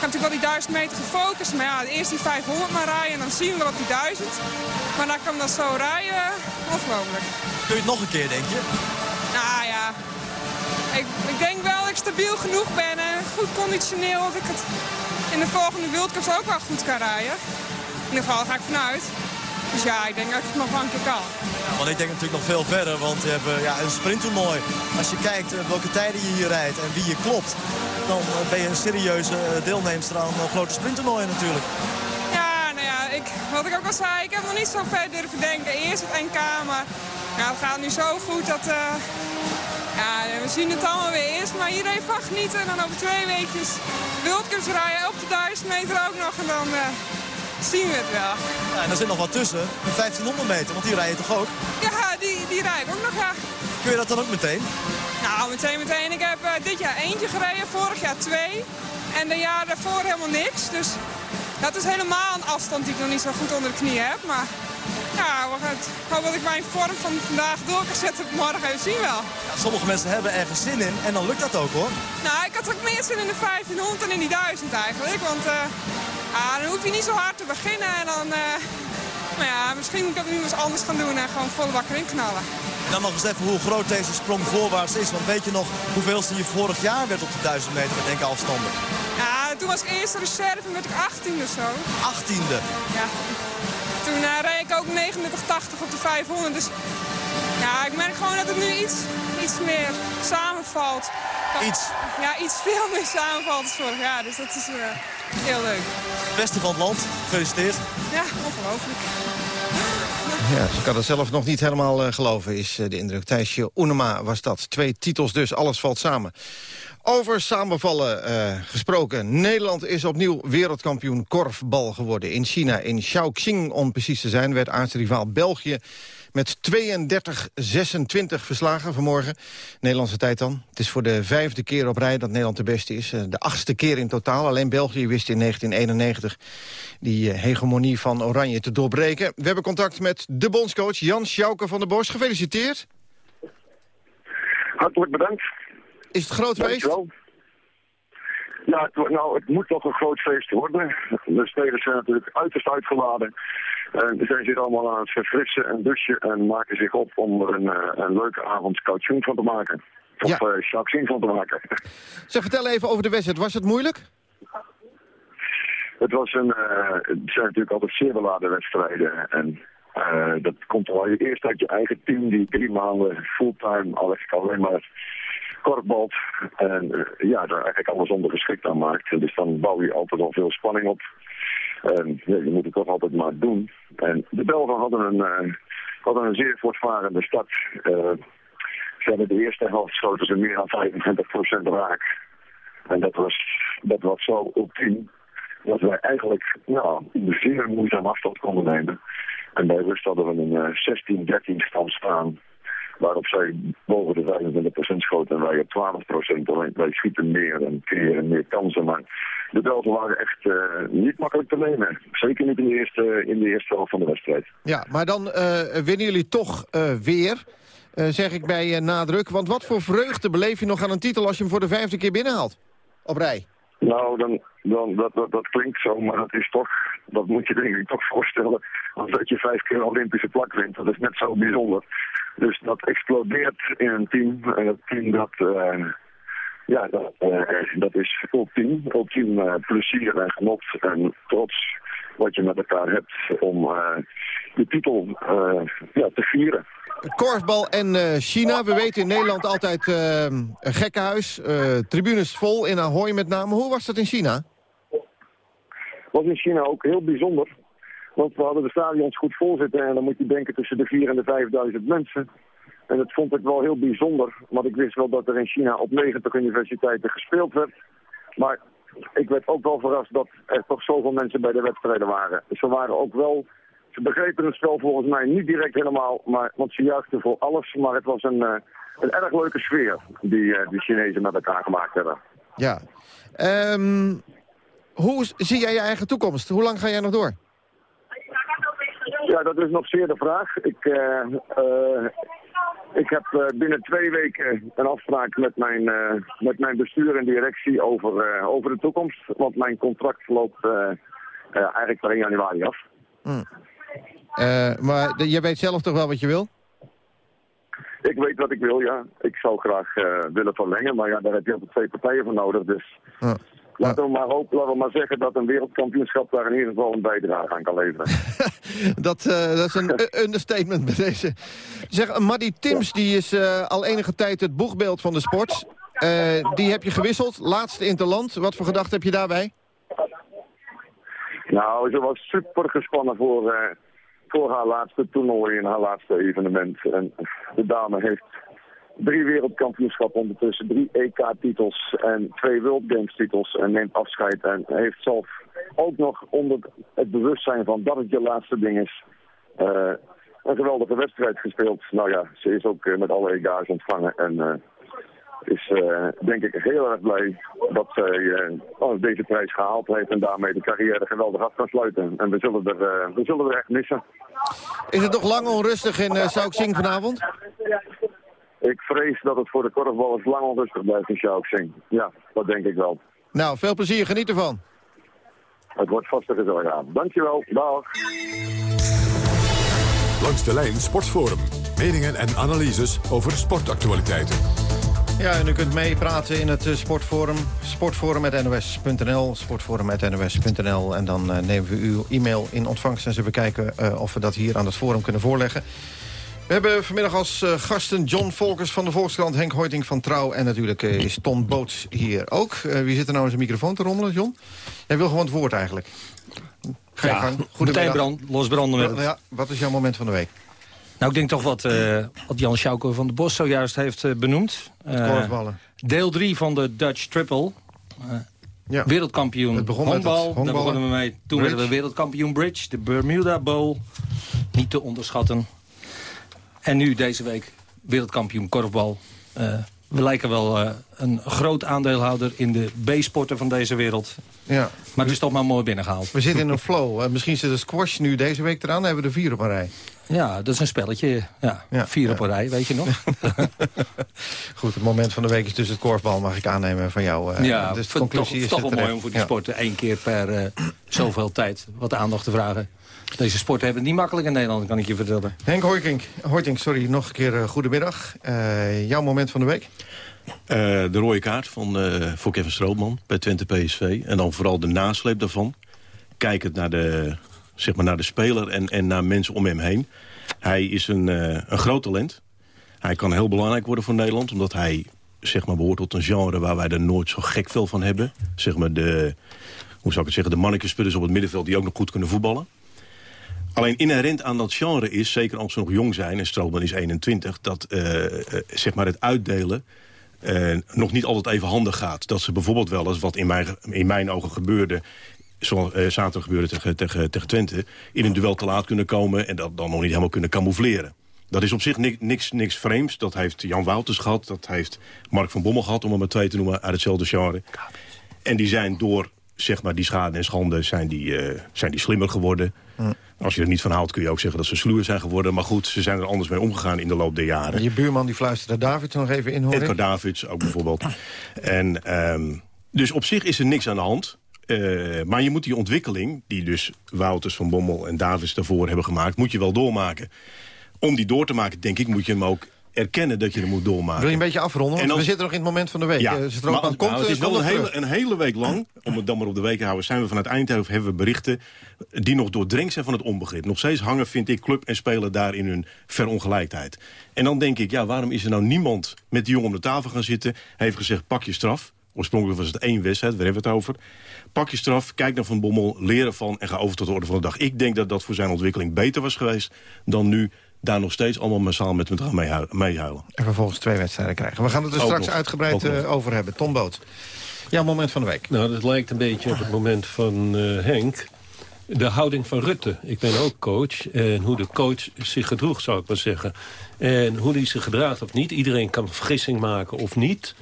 Ik heb natuurlijk wel die 1000 meter gefocust, maar ja, eerst die 500 maar rijden en dan zien we op die 1000. Maar dan kan dat zo rijden, ongelooflijk. Kun je het nog een keer, denk je? Nou ja, ik, ik, denk wel dat ik stabiel genoeg ben en goed conditioneel dat ik het in de volgende World Cups ook wel goed kan rijden. In ieder geval ga ik vanuit. Dus ja, ik denk dat ik het nog wel een keer kan. Want ik denk natuurlijk nog veel verder, want we hebben ja, een sprinttoernooi. Als je kijkt eh, welke tijden je hier rijdt en wie je klopt, dan eh, ben je een serieuze eh, deelnemster aan een grote sprinttoernooien natuurlijk. Ja, nou ja, ik, wat ik ook al zei, ik heb nog niet zo ver durven denken. Eerst het NK, maar ja, het gaat nu zo goed dat... Uh, ja, we zien het allemaal weer eerst, maar hier even van genieten. En dan over twee weekjes World rijden op de 1000 meter ook nog. En dan uh, zien we het wel. Ja, en er zit nog wat tussen, een 1500 meter, want die rij je toch ook? Ja, die, die rijd ik ook nog, ja. Kun je dat dan ook meteen? Nou, meteen, meteen. Ik heb uh, dit jaar eentje gereden, vorig jaar twee. En de jaar daarvoor helemaal niks. Dus dat is helemaal een afstand die ik nog niet zo goed onder de knie heb. Maar ja, we gaan het, ik hoop dat ik mijn vorm van vandaag door kan zetten morgen. We zien wel. Ja, sommige mensen hebben ergens zin in en dan lukt dat ook hoor. Nou, ik had ook meer zin in de 1500 dan in die 1000 eigenlijk. Want uh, ja, dan hoef je niet zo hard te beginnen en dan... Uh, maar ja, misschien moet ik dat nu eens anders gaan doen en gewoon volle bak erin knallen. En dan nog eens even hoe groot deze sprong voorwaarts is. Want weet je nog hoeveelste je vorig jaar werd op de 1000 meter met enkele afstanden? Ja, toen was ik eerste reserve werd ik 18e of zo. 18e? Ja. Toen uh, reed ik ook 39,80 op de 500. Dus ja, ik merk gewoon dat het nu iets, iets meer samenvalt. Iets? Ja, iets veel meer samenvalt als vorig jaar. Dus dat is uh, heel leuk. Beste van het land, gefeliciteerd. Ja, ongelooflijk. Ja, ze kan het zelf nog niet helemaal uh, geloven, is uh, de indruk. Thijsje Oenema was dat. Twee titels dus, alles valt samen. Over samenvallen uh, gesproken. Nederland is opnieuw wereldkampioen korfbal geworden. In China, in Shaoxing om precies te zijn, werd aardsrivaal rivaal België met 32-26 verslagen vanmorgen. Nederlandse tijd dan. Het is voor de vijfde keer op rij dat Nederland de beste is. De achtste keer in totaal. Alleen België wist in 1991 die hegemonie van Oranje te doorbreken. We hebben contact met de bondscoach Jan Schauke van der Bos. Gefeliciteerd. Hartelijk bedankt. Is het groot feest? Ja, het, nou, het moet toch een groot feest worden. De spelers zijn natuurlijk uiterst uitgeladen. En ze zijn zich allemaal aan het verfrissen en douchen en maken zich op om er een, een leuke avond cautioen van te maken. Of ja. uh, van te maken. Zeg, vertel even over de wedstrijd. Was het moeilijk? Het was een, uh, het zijn natuurlijk altijd zeer beladen wedstrijden. En uh, dat komt al eerst uit je eigen team die drie maanden fulltime al alleen maar korfbalt. En uh, ja, daar eigenlijk alles onder geschikt aan maakt. Dus dan bouw je altijd al veel spanning op. En je moet het toch altijd maar doen. En de Belgen hadden een, uh, hadden een zeer voortvarende start. Uh, ze hebben de eerste helft schoten ze meer dan 25% raak. En dat was, dat was zo ultiem dat wij eigenlijk nou, zeer moeizaam afstand konden nemen. En bij rust hadden we een 16-13 stand staan waarop zij boven de 25% schoten en wij op 12%. Alleen wij schieten meer en creëren meer kansen. Maar de Belgen waren echt uh, niet makkelijk te nemen. Zeker niet in de eerste, in de eerste helft van de wedstrijd. Ja, maar dan uh, winnen jullie toch uh, weer, zeg ik bij nadruk. Want wat voor vreugde beleef je nog aan een titel als je hem voor de vijfde keer binnenhaalt? Op rij. Nou, dan, dan, dat, dat, dat klinkt zo, maar dat is toch, dat moet je denk ik toch voorstellen. Als dat je vijf keer Olympische plak wint, dat is net zo bijzonder. Dus dat explodeert in een team. En het team dat, uh, ja, dat, dat is ultiem. Ultiem plezier en genot en trots wat je met elkaar hebt om de titel ja, te vieren. Korfbal en China. We weten in Nederland altijd een gekkenhuis. tribunes vol in Ahoy met name. Hoe was dat in China? was in China ook heel bijzonder. Want we hadden de stadions goed vol zitten en dan moet je denken tussen de 4 en de 5.000 mensen. En dat vond ik wel heel bijzonder, want ik wist wel dat er in China op 90 universiteiten gespeeld werd. Maar ik werd ook wel verrast dat er toch zoveel mensen bij de wedstrijden waren. Ze waren ook wel, ze begrepen het spel volgens mij niet direct helemaal, maar, want ze juichten voor alles. Maar het was een, uh, een erg leuke sfeer die uh, de Chinezen met elkaar gemaakt hebben. Ja, um, hoe zie jij je eigen toekomst? Hoe lang ga jij nog door? Ja, dat is nog zeer de vraag. Ik, uh, uh, ik heb uh, binnen twee weken een afspraak met mijn, met mijn bestuur en directie over, over de toekomst. Want mijn contract loopt eigenlijk per 1 januari af. Hmm. Maar je weet zelf toch wel wat je wil? Ik weet wat ik wil, ja. Ik zou graag willen verlengen, maar ja, daar heb je altijd twee partijen voor nodig. Dus Laten we maar hopen, laten we maar zeggen dat een wereldkampioenschap daar in ieder geval een bijdrage aan kan leveren. dat, uh, dat is een understatement bij deze. Zeg, Maddy Tims die is uh, al enige tijd het boegbeeld van de sport. Uh, die heb je gewisseld, laatste interland. Wat voor gedachten heb je daarbij? Nou, ze was super gespannen voor, voor haar laatste toernooi en haar laatste evenement. En de dame heeft drie wereldkampioenschappen ondertussen, drie EK-titels en twee World Games-titels en neemt afscheid. En heeft zelf ook nog onder het bewustzijn van dat het je laatste ding is, uh, een geweldige wedstrijd gespeeld. Nou ja, ze is ook uh, met alle EK's ontvangen en uh, is denk ik heel erg blij dat zij oh, deze prijs gehaald heeft en daarmee de carrière geweldig af kan sluiten. En we zullen er, we zullen er echt missen. Is het nog lang onrustig in uh, Sauk vanavond? Ik vrees dat het voor de korfballers lang onrustig blijft in Sjaukzing. Ja, dat denk ik wel. Nou, veel plezier. Geniet ervan. Het wordt vast een gezellig aan. Dankjewel. Dag. Langs de lijn Sportforum. Meningen en analyses over sportactualiteiten. Ja, en u kunt meepraten in het uh, Sportforum. Sportforum.nos.nl. Sportforum.nos.nl. En dan uh, nemen we uw e-mail in ontvangst en zullen we kijken uh, of we dat hier aan het forum kunnen voorleggen. We hebben vanmiddag als uh, gasten John Volkers van de Volkskrant... Henk Hoiting van Trouw en natuurlijk is Ton Boots hier ook. Wie zit er nou in zijn microfoon te rommelen, John? Jij wil gewoon het woord eigenlijk. Ga je ja, gang. Meteen brand, losbranden met ja, Wat is jouw moment van de week? Nou, ik denk toch wat, wat Jan Schauke van de Bos zojuist heeft benoemd. korfballen. Deel 3 van de Dutch Triple. Ja. Wereldkampioen het begon honkbal, het daar begonnen we mee. Toen bridge. werden we wereldkampioen bridge, de Bermuda Bowl. Niet te onderschatten. En nu deze week wereldkampioen korfbal. Uh, we lijken wel uh, een groot aandeelhouder in de B-sporten van deze wereld. Ja. Maar het is toch maar mooi binnengehaald. We zitten in een flow. Uh, misschien zit de squash nu deze week eraan. Dan hebben we er vier op een rij. Ja, dat is een spelletje. Ja, ja vier ja. op een rij, weet je nog? Goed, het moment van de week is dus het korfbal, mag ik aannemen van jou. ja, dus de conclusie toch, is toch wel mooi om voor die sporten één keer per zoveel tijd wat aandacht te vragen. Deze sporten hebben het niet makkelijk in Nederland, kan ik je vertellen. Henk Hoijking sorry, nog een keer uh, goedemiddag. Uh, jouw moment van de week? Uh, de rode kaart van, voor Kevin Strootman bij Twente PSV. En dan vooral de nasleep daarvan. Kijkend naar de, zeg maar naar de speler en, en naar mensen om hem heen. Hij is een, een groot talent. Hij kan heel belangrijk worden voor Nederland. Omdat hij zeg maar, behoort tot een genre waar wij er nooit zo gek veel van hebben. Zeg maar de, hoe zou ik het zeggen, de mannetjesputters op het middenveld die ook nog goed kunnen voetballen. Alleen inherent aan dat genre is, zeker als ze nog jong zijn... en Strootman is 21, dat uh, zeg maar het uitdelen... Uh, nog niet altijd even handig gaat. Dat ze bijvoorbeeld wel eens, wat in mijn, in mijn ogen gebeurde... zoals uh, zaterdag gebeurde tegen, tegen, tegen Twente... in een duel te laat kunnen komen en dat dan nog niet helemaal kunnen camoufleren. Dat is op zich niks, niks, niks vreemds. Dat heeft Jan Wouters gehad, dat heeft Mark van Bommel gehad... om er maar twee te noemen uit hetzelfde genre. En die zijn door zeg maar, die schade en schande zijn die, uh, zijn die slimmer geworden. Hm. Als je er niet van houdt kun je ook zeggen dat ze sluwer zijn geworden. Maar goed, ze zijn er anders mee omgegaan in de loop der jaren. En je buurman die fluisterde Davids nog even in, hoor Edgar Davids ook bijvoorbeeld. En, um, dus op zich is er niks aan de hand. Uh, maar je moet die ontwikkeling, die dus Wouters van Bommel en Davids daarvoor hebben gemaakt... moet je wel doormaken. Om die door te maken, denk ik, moet je hem ook erkennen dat je er moet doormaken. Wil je een beetje afronden? Want we zitten nog in het moment van de week. Ja, uh, maar, komt, nou, het is wel een hele, een hele, week lang, om het dan maar op de week te houden... zijn we vanuit Eindhoven, hebben we berichten die nog doordrenkt zijn van het onbegrip. Nog steeds hangen, vind ik, club en speler daar in hun verongelijkheid. En dan denk ik, ja, waarom is er nou niemand met die jongen om de tafel gaan zitten... Heeft gezegd, pak je straf. Oorspronkelijk was het één wedstrijd, waar hebben we het over. Pak je straf, kijk naar Van Bommel, leren van en ga over tot de orde van de dag. Ik denk dat dat voor zijn ontwikkeling beter was geweest dan nu daar nog steeds allemaal massaal met elkaar meehuilen. En vervolgens twee wedstrijden krijgen. We gaan het er straks uitgebreid uh, over hebben. Tom Boot. Ja, moment van de week. Nou, dat lijkt een beetje op het moment van uh, Henk. De houding van Rutte. Ik ben ook coach. En hoe de coach zich gedroeg, zou ik maar zeggen. En hoe hij zich gedraagt of niet. Iedereen kan vergissing maken of niet.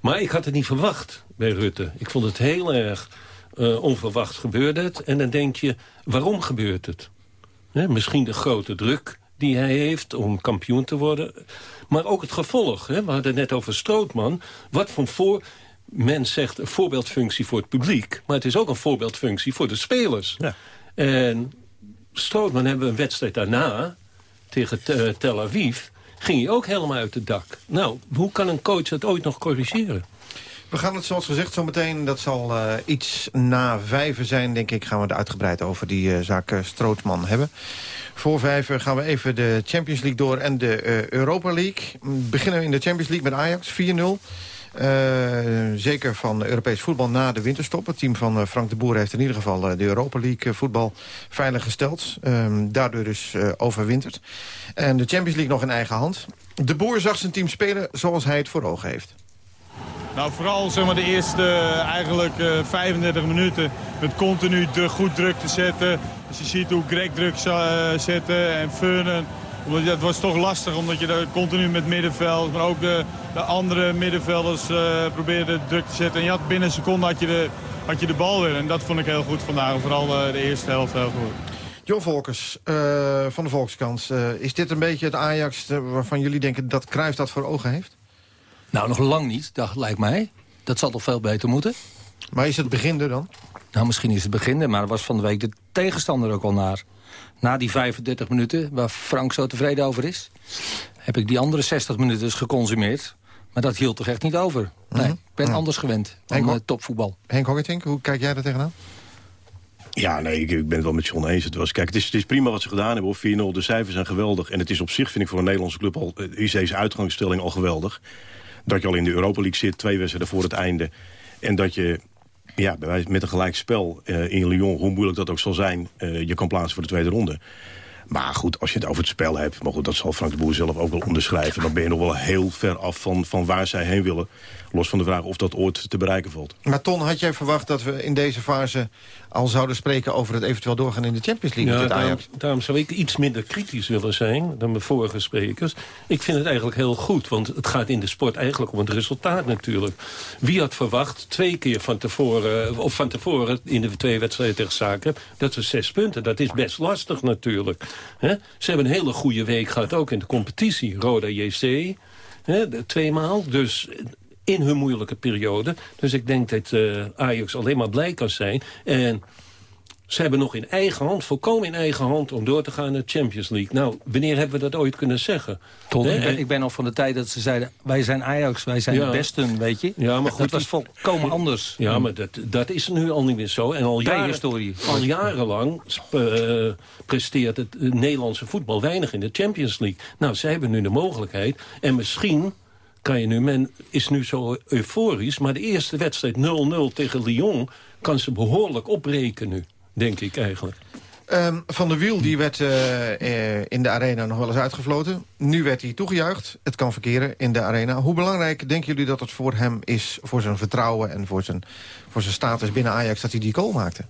Maar ik had het niet verwacht bij Rutte. Ik vond het heel erg uh, onverwacht gebeurde het. En dan denk je, waarom gebeurt het? misschien de grote druk die hij heeft om kampioen te worden. Maar ook het gevolg. Hè? We hadden het net over Strootman. Wat voor voor... Men zegt een voorbeeldfunctie voor het publiek. Maar het is ook een voorbeeldfunctie voor de spelers. Ja. En Strootman hebben we een wedstrijd daarna... tegen eh, Tel Aviv ging hij ook helemaal uit het dak. Nou, hoe kan een coach dat ooit nog corrigeren? We gaan het zoals gezegd zo meteen, dat zal uh, iets na vijven zijn, denk ik... gaan we het uitgebreid over die uh, zaak Strootman hebben. Voor vijf gaan we even de Champions League door en de uh, Europa League. Beginnen we in de Champions League met Ajax, 4-0. Uh, zeker van Europees voetbal na de winterstop. Het team van Frank de Boer heeft in ieder geval de Europa League voetbal veilig gesteld. Um, daardoor dus overwinterd. En de Champions League nog in eigen hand. De Boer zag zijn team spelen zoals hij het voor ogen heeft. Nou, vooral zeg maar, de eerste eigenlijk uh, 35 minuten met continu de goed druk te zetten. Als je ziet hoe Greg druk uh, zetten en Furnen. Het was toch lastig omdat je continu met middenveld, maar ook de, de andere middenvelders uh, probeerde druk te zetten. En je had binnen een seconde had je, de, had je de bal weer. En dat vond ik heel goed vandaag. Vooral uh, de eerste helft heel goed. John Volkers uh, van de Volkskant. is dit een beetje het Ajax waarvan jullie denken dat Cruijff dat voor ogen heeft? Nou, nog lang niet, dat lijkt mij. Dat zal toch veel beter moeten. Maar is het begin er dan? Nou, misschien is het begin maar er was van de week de tegenstander ook al naar. Na die 35 minuten, waar Frank zo tevreden over is... heb ik die andere 60 minuten dus geconsumeerd. Maar dat hield toch echt niet over. Nee, mhm. ik ben anders gewend aan uh, topvoetbal. Henk Hoggetink, hoe kijk jij daar tegenaan? Ja, nee, ik, ik, ben het wel met John eens. Het, was, kijk, het is, het is prima wat ze gedaan hebben. 4-0, de cijfers zijn geweldig. En het is op zich, vind ik, voor een Nederlandse club al... Eh, is deze uitgangsstelling al geweldig dat je al in de Europa League zit, twee wedstrijden voor het einde. En dat je ja, met een gelijk spel uh, in Lyon, hoe moeilijk dat ook zal zijn... Uh, je kan plaatsen voor de tweede ronde. Maar goed, als je het over het spel hebt... maar goed, dat zal Frank de Boer zelf ook wel onderschrijven... dan ben je nog wel heel ver af van, van waar zij heen willen. Los van de vraag of dat ooit te bereiken valt. Maar Ton, had jij verwacht dat we in deze fase al zouden spreken... over het eventueel doorgaan in de Champions League ja, met Ajax? Daarom, daarom, zou ik iets minder kritisch willen zijn dan mijn vorige sprekers. Ik vind het eigenlijk heel goed, want het gaat in de sport eigenlijk om het resultaat natuurlijk. Wie had verwacht, twee keer van tevoren, of van tevoren in de twee wedstrijden tegen Zaken... dat we zes punten, dat is best lastig natuurlijk. Ze hebben een hele goede week gehad, ook in de competitie. Roda JC, He, tweemaal. Dus in hun moeilijke periode. Dus ik denk dat uh, Ajax alleen maar blij kan zijn. En ze hebben nog in eigen hand, volkomen in eigen hand... om door te gaan naar de Champions League. Nou, wanneer hebben we dat ooit kunnen zeggen? Ik, ben, ik ben al van de tijd dat ze zeiden... wij zijn Ajax, wij zijn de besten, weet je. Ja, maar goed, dat was volkomen anders. Ja, maar dat, dat is nu al niet meer zo. En al, jaren, al jarenlang uh, presteert het Nederlandse voetbal weinig in de Champions League. Nou, ze hebben nu de mogelijkheid. En misschien kan je nu, men is nu zo euforisch... maar de eerste wedstrijd 0-0 tegen Lyon kan ze behoorlijk opbreken nu, denk ik eigenlijk. Um, van der Wiel die werd uh, in de arena nog wel eens uitgefloten. Nu werd hij toegejuicht. Het kan verkeren in de arena. Hoe belangrijk denken jullie dat het voor hem is... voor zijn vertrouwen en voor zijn, voor zijn status binnen Ajax... dat hij die goal maakte?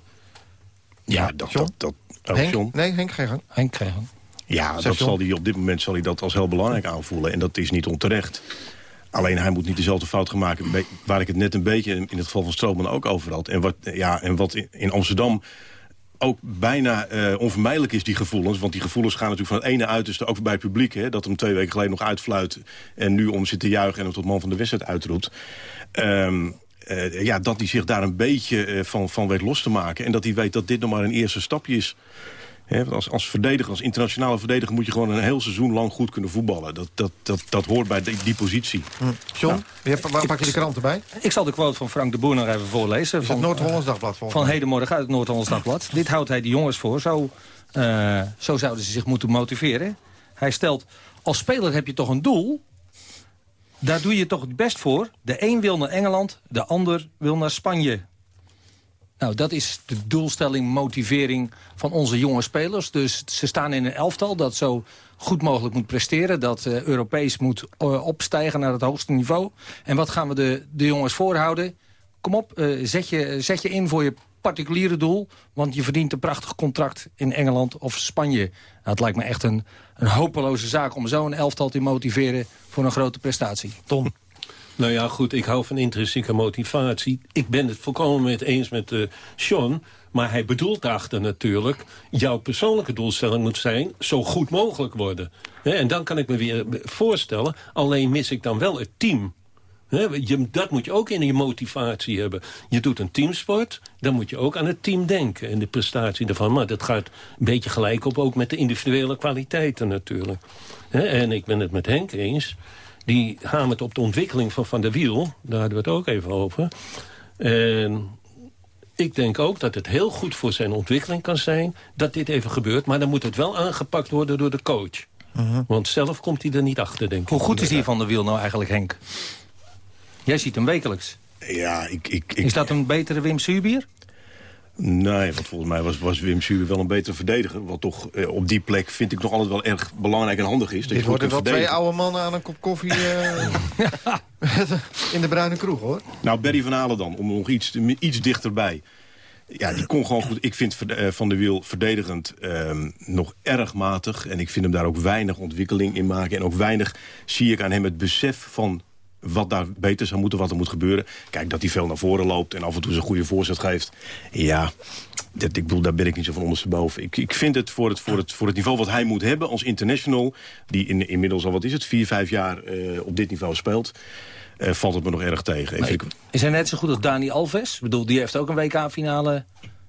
Ja, dat... dat, dat oh, Henk? Nee, Henk, ga je gang. Henk, ga gang. Ja, dat zal hij, op dit moment zal hij dat als heel belangrijk aanvoelen. En dat is niet onterecht. Alleen hij moet niet dezelfde fout gaan maken... waar ik het net een beetje in het geval van Strootman ook over had. En wat, ja, en wat in Amsterdam ook bijna uh, onvermijdelijk is, die gevoelens. Want die gevoelens gaan natuurlijk van het ene uiterste, ook bij het publiek. Hè, dat hem twee weken geleden nog uitfluit en nu om zit te juichen... en hem tot man van de wedstrijd uitroept. Um, uh, ja, dat hij zich daar een beetje uh, van, van weet los te maken. En dat hij weet dat dit nog maar een eerste stapje is als, als verdediger, als internationale verdediger... moet je gewoon een heel seizoen lang goed kunnen voetballen. Dat, dat, dat, dat hoort bij die, die positie. Hm. John, waar pak je de krant erbij? Ik zal de quote van Frank de Boer nog even voorlezen. Is van, het Noord-Hollands Dagblad? Van hedenmorgen uit het Noord-Hollands Dagblad. Dit houdt hij de jongens voor. Zo, uh, zo zouden ze zich moeten motiveren. Hij stelt, als speler heb je toch een doel... Daar doe je toch het best voor. De een wil naar Engeland, de ander wil naar Spanje. Nou, dat is de doelstelling, motivering van onze jonge spelers. Dus ze staan in een elftal dat zo goed mogelijk moet presteren. Dat uh, Europees moet uh, opstijgen naar het hoogste niveau. En wat gaan we de, de jongens voorhouden? Kom op, uh, zet, je, zet je in voor je particuliere doel. Want je verdient een prachtig contract in Engeland of Spanje. Nou, het lijkt me echt een, een hopeloze zaak om zo'n elftal te motiveren voor een grote prestatie. Tom. Nou ja, goed, ik hou van intrinsieke motivatie. Ik ben het volkomen met eens met uh, Sean... maar hij bedoelt achter natuurlijk... jouw persoonlijke doelstelling moet zijn... zo goed mogelijk worden. en dan kan ik me weer voorstellen... alleen mis ik dan wel het team... dat moet je ook in je motivatie hebben. Je doet een teamsport, dan moet je ook aan het team denken... en de prestatie ervan. Maar dat gaat een beetje gelijk op ook met de individuele kwaliteiten natuurlijk. en ik ben het met Henk eens die hamert op de ontwikkeling van Van der Wiel. Daar hadden we het ook even over. En ik denk ook dat het heel goed voor zijn ontwikkeling kan zijn... dat dit even gebeurt, maar dan moet het wel aangepakt worden door de coach. Uh Want zelf komt hij er niet achter, denk ik. Hoe goed is die Van der Wiel nou eigenlijk, Henk? Jij ziet hem wekelijks. Ja, ik... ik, ik... Is dat een betere Wim Subier? Nee, want volgens mij was, was Wim Schuur wel een betere verdediger. Wat toch eh, op die plek vind ik nog altijd wel erg belangrijk en handig is. Dat Dit worden wel twee oude mannen aan een kop koffie uh, in de bruine kroeg, hoor. Nou, Berry van Halen dan, om nog iets, iets dichterbij. Ja, die kon gewoon goed. Ik vind uh, Van der Wiel verdedigend ehm, nog erg matig. En ik vind hem daar ook weinig ontwikkeling in maken. En ook weinig zie ik aan hem het besef van wat daar beter zou moeten, wat er moet gebeuren. Kijk, dat hij veel naar voren loopt en af en toe zijn goede voorzet geeft. Ja, dat, ik bedoel, daar ben ik niet zo van ondersteboven. Ik, ik vind het voor, het voor het voor het niveau wat hij moet hebben als international... die in, inmiddels al, wat is het, vier, vijf jaar uh, op dit niveau speelt... Uh, valt het me nog erg tegen. ik... Is hij net zo goed als Dani Alves? Ik bedoel, die heeft ook een WK-finale...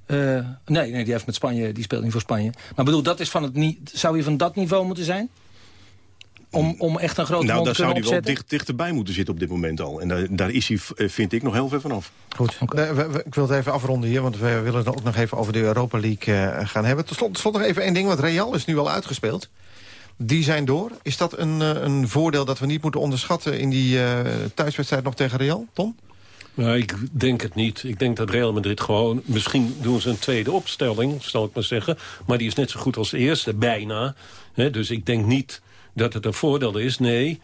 Uh, eh, nee, nee, die heeft met Spanje, die speelt niet voor Spanje. Maar bedoel, dat is van het, zou je van dat niveau moeten zijn? Om, om echt een grote nou, daar zou hij wel dicht, dichterbij moeten zitten op dit moment al. En daar, daar is hij, eh, vind ik, nog heel ver vanaf. Goed, ik wil het even afronden hier, want we willen het ook nog even over de Europa League uh, gaan hebben. Tot slot, slot nog even één ding, want Real is nu al uitgespeeld. Die zijn door. Is dat een, eh, een voordeel dat we niet moeten onderschatten in die uh, thuiswedstrijd nog tegen Real, Tom? Nou, ik denk het niet. Ik denk dat Real Madrid gewoon... Misschien doen ze een tweede opstelling, zal ik maar zeggen. Maar die is net zo goed als de eerste, bijna. dus ik denk niet dat het een voordeel is. Nee,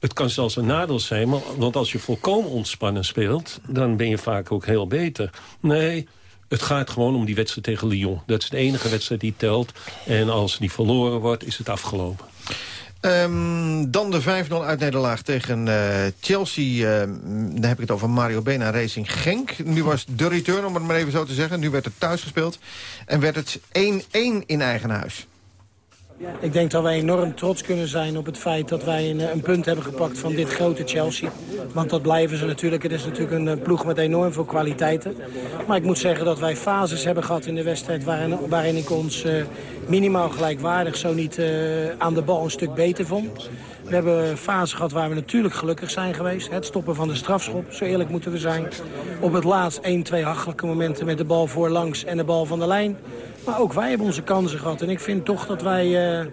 het kan zelfs een nadeel zijn. Maar, want als je volkomen ontspannen speelt... dan ben je vaak ook heel beter. Nee, het gaat gewoon om die wedstrijd tegen Lyon. Dat is de enige wedstrijd die telt. En als die verloren wordt, is het afgelopen. Um, dan de 5-0 uitnederlaag tegen uh, Chelsea. Uh, dan heb ik het over Mario Bena Racing Genk. Nu was de return, om het maar even zo te zeggen. Nu werd het thuis gespeeld. En werd het 1-1 in eigen huis. Ik denk dat wij enorm trots kunnen zijn op het feit dat wij een, een, punt hebben gepakt van dit grote Chelsea. Want dat blijven ze natuurlijk. Het is natuurlijk een ploeg met enorm veel kwaliteiten. Maar ik moet zeggen dat wij fases hebben gehad in de wedstrijd waarin, waarin ik ons uh, minimaal gelijkwaardig zo niet uh, aan de bal een stuk beter vond. We hebben fases gehad waar we natuurlijk gelukkig zijn geweest. Het stoppen van de strafschop, zo eerlijk moeten we zijn. Op het laatst 1, 2 hachelijke momenten met de bal voorlangs en de bal van de lijn. Maar ook wij hebben onze kansen gehad. En ik vind toch dat wij uh,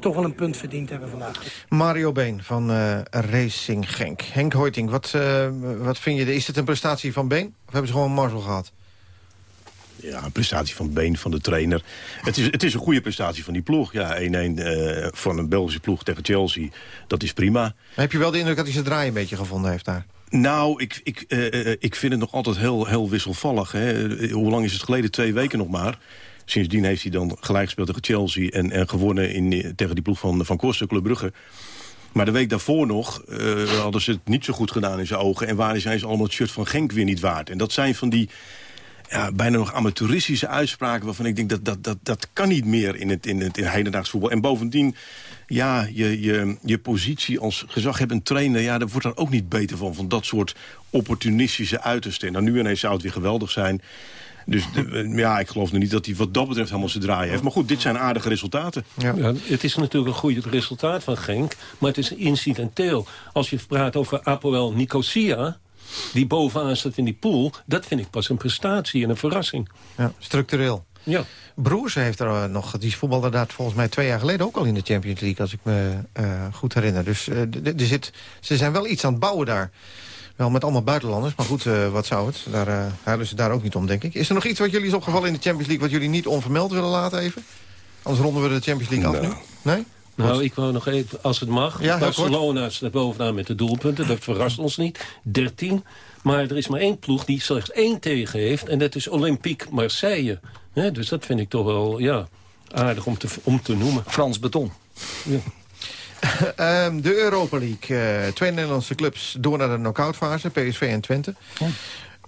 toch wel een punt verdiend hebben vandaag. Mario Been van uh, Racing Genk. Henk Hoiting, wat, uh, wat vind je? Is het een prestatie van Been? Of hebben ze gewoon een marzel gehad? Ja, een prestatie van Been, van de trainer. Het is, het is een goede prestatie van die ploeg. Ja, 1-1 uh, van een Belgische ploeg tegen Chelsea. Dat is prima. Maar heb je wel de indruk dat hij zijn draai een beetje gevonden heeft daar? Nou, ik, ik, uh, ik vind het nog altijd heel, heel wisselvallig. Hè. Hoe lang is het geleden? Twee weken nog maar. Sindsdien heeft hij dan gelijk gespeeld tegen Chelsea... en, en gewonnen in, tegen die ploeg van, van Korsen, Club Brugge. Maar de week daarvoor nog uh, hadden ze het niet zo goed gedaan in zijn ogen... en waren zijn ze allemaal het shirt van Genk weer niet waard. En dat zijn van die ja, bijna nog amateuristische uitspraken... waarvan ik denk dat dat, dat, dat kan niet meer in het, in het in hedendaags voetbal. En bovendien, ja, je, je, je positie als gezaghebbend trainer... ja, daar wordt er ook niet beter van, van dat soort opportunistische uitersten. Nou, nu ineens zou het weer geweldig zijn... Dus ja, ik geloof nu niet dat hij wat dat betreft helemaal zijn draai heeft. Maar goed, dit zijn aardige resultaten. Ja. ja het is natuurlijk een goed resultaat van Genk. Maar het is incidenteel. Als je praat over Apoel Nicosia die bovenaan staat in die pool... dat vind ik pas een prestatie en een verrassing. Ja, structureel. Ja. Broers heeft er uh, nog, die voetbalde daar volgens mij twee jaar geleden ook al in de Champions League, als ik me uh, goed herinner. Dus uh, er zit, ze zijn wel iets aan het bouwen daar. Wel met allemaal buitenlanders, maar goed, wat zou het? Daar huilen ze daar ook niet om, denk ik. Is er nog iets wat jullie is opgevallen in de Champions League... wat jullie niet onvermeld willen laten even? Anders ronden we de Champions League af nu. Nee? Nou, ik wou nog even, als het mag. Ja, Barcelona staat bovenaan met de doelpunten. Dat verrast ons niet. 13. Maar er is maar één ploeg die slechts één tegen heeft. En dat is Olympique Marseille. dus dat vind ik toch wel ja, aardig om te, om te noemen. Frans Beton. Ja. Ehm, de Europa League. Uh, twee Nederlandse clubs door naar de knock-outfase. PSV en Twente.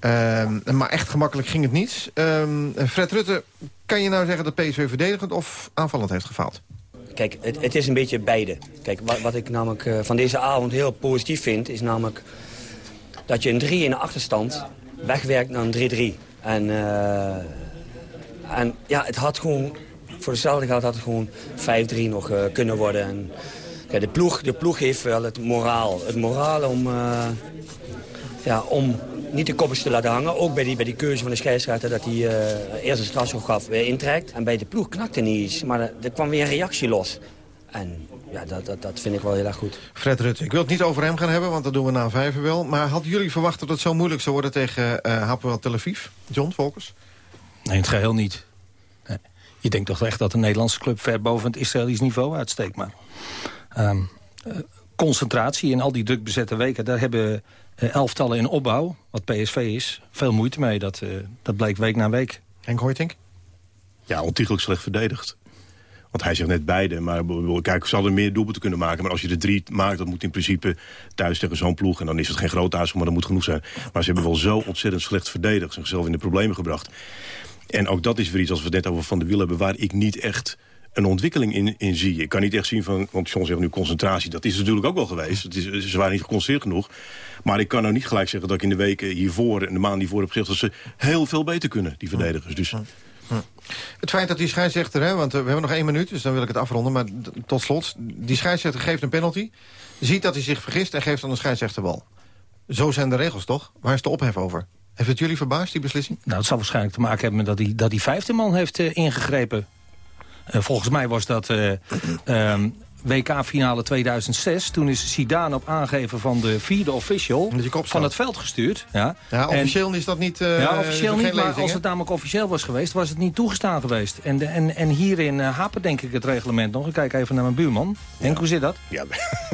Ehm, maar echt gemakkelijk ging het niet. Um, Fred Rutte, kan je nou zeggen dat PSV verdedigend of aanvallend heeft gefaald? Kijk, het, het is een beetje beide. Kijk, wat, wat ik namelijk uh, van deze avond heel positief vind... is namelijk dat je een 3 in de achterstand wegwerkt naar een 3-3. En, uh, en ja, het had gewoon... Voor dezelfde geld had het gewoon 5-3 nog uh, kunnen worden. En, ja, de, ploeg, de ploeg heeft wel het moraal. Het moraal om, uh, ja, om niet de koppers te laten hangen. Ook bij die, bij die keuze van de scheidsrechter dat hij uh, eerst een strafschop gaf, weer intrekt. En bij de ploeg knakte niet iets, maar er, er kwam weer een reactie los. En ja, dat, dat, dat vind ik wel heel erg goed. Fred Rutte, ik wil het niet over hem gaan hebben, want dat doen we na vijven wel. Maar hadden jullie verwacht dat het zo moeilijk zou worden tegen uh, Hapoel Tel Aviv? John, Volkers? Nee, het geheel niet. Je denkt toch echt dat een Nederlandse club ver boven het Israëlisch niveau uitsteekt. Maar um, concentratie in al die druk bezette weken... daar hebben uh, elftallen in opbouw, wat PSV is, veel moeite mee. Dat, uh, dat bleek week na week. Henk Hoytink? Ja, ontiegelijk slecht verdedigd. Want hij zegt net beide. Maar kijk, ze hadden meer doelpunten kunnen maken. Maar als je er drie maakt, dat moet in principe thuis tegen zo'n ploeg. En dan is het geen groot uitslag, maar dat moet genoeg zijn. Maar ze hebben wel zo ontzettend slecht verdedigd. Zichzelf in de problemen gebracht. En ook dat is weer iets, als we het net over Van de Wiel hebben... waar ik niet echt een ontwikkeling in, in zie. Ik kan niet echt zien van, want John zegt nu concentratie. Dat is natuurlijk ook wel geweest. Het is, ze waren niet geconcentreerd genoeg. Maar ik kan nou niet gelijk zeggen dat ik in de weken hiervoor... en de maanden hiervoor heb gezegd dat ze heel veel beter kunnen, die verdedigers. Dus... Het feit dat die scheidsrechter, hè, want eh, we hebben nog één minuut... dus dan wil ik het afronden, maar tot slot... die scheidsrechter geeft een penalty, ziet dat hij zich vergist... en geeft dan een scheidsrechterbal. Zo zijn de regels, toch? Waar is de ophef over? Heeft het jullie verbaasd, die beslissing? Nou, het zal waarschijnlijk te maken hebben met dat die, dat die vijfde man heeft uh, ingegrepen. Uh, volgens mij was dat... Uh, um, WK-finale 2006. Toen is Zidane op aangeven van de vierde official van het veld gestuurd. Ja, ja officieel en, is dat niet uh, Ja, officieel niet, maar als het namelijk officieel was geweest... was het niet toegestaan geweest. En, de, en, en hierin uh, hapert denk ik het reglement nog. Ik kijk even naar mijn buurman. Henk, hoe zit dat? Ja,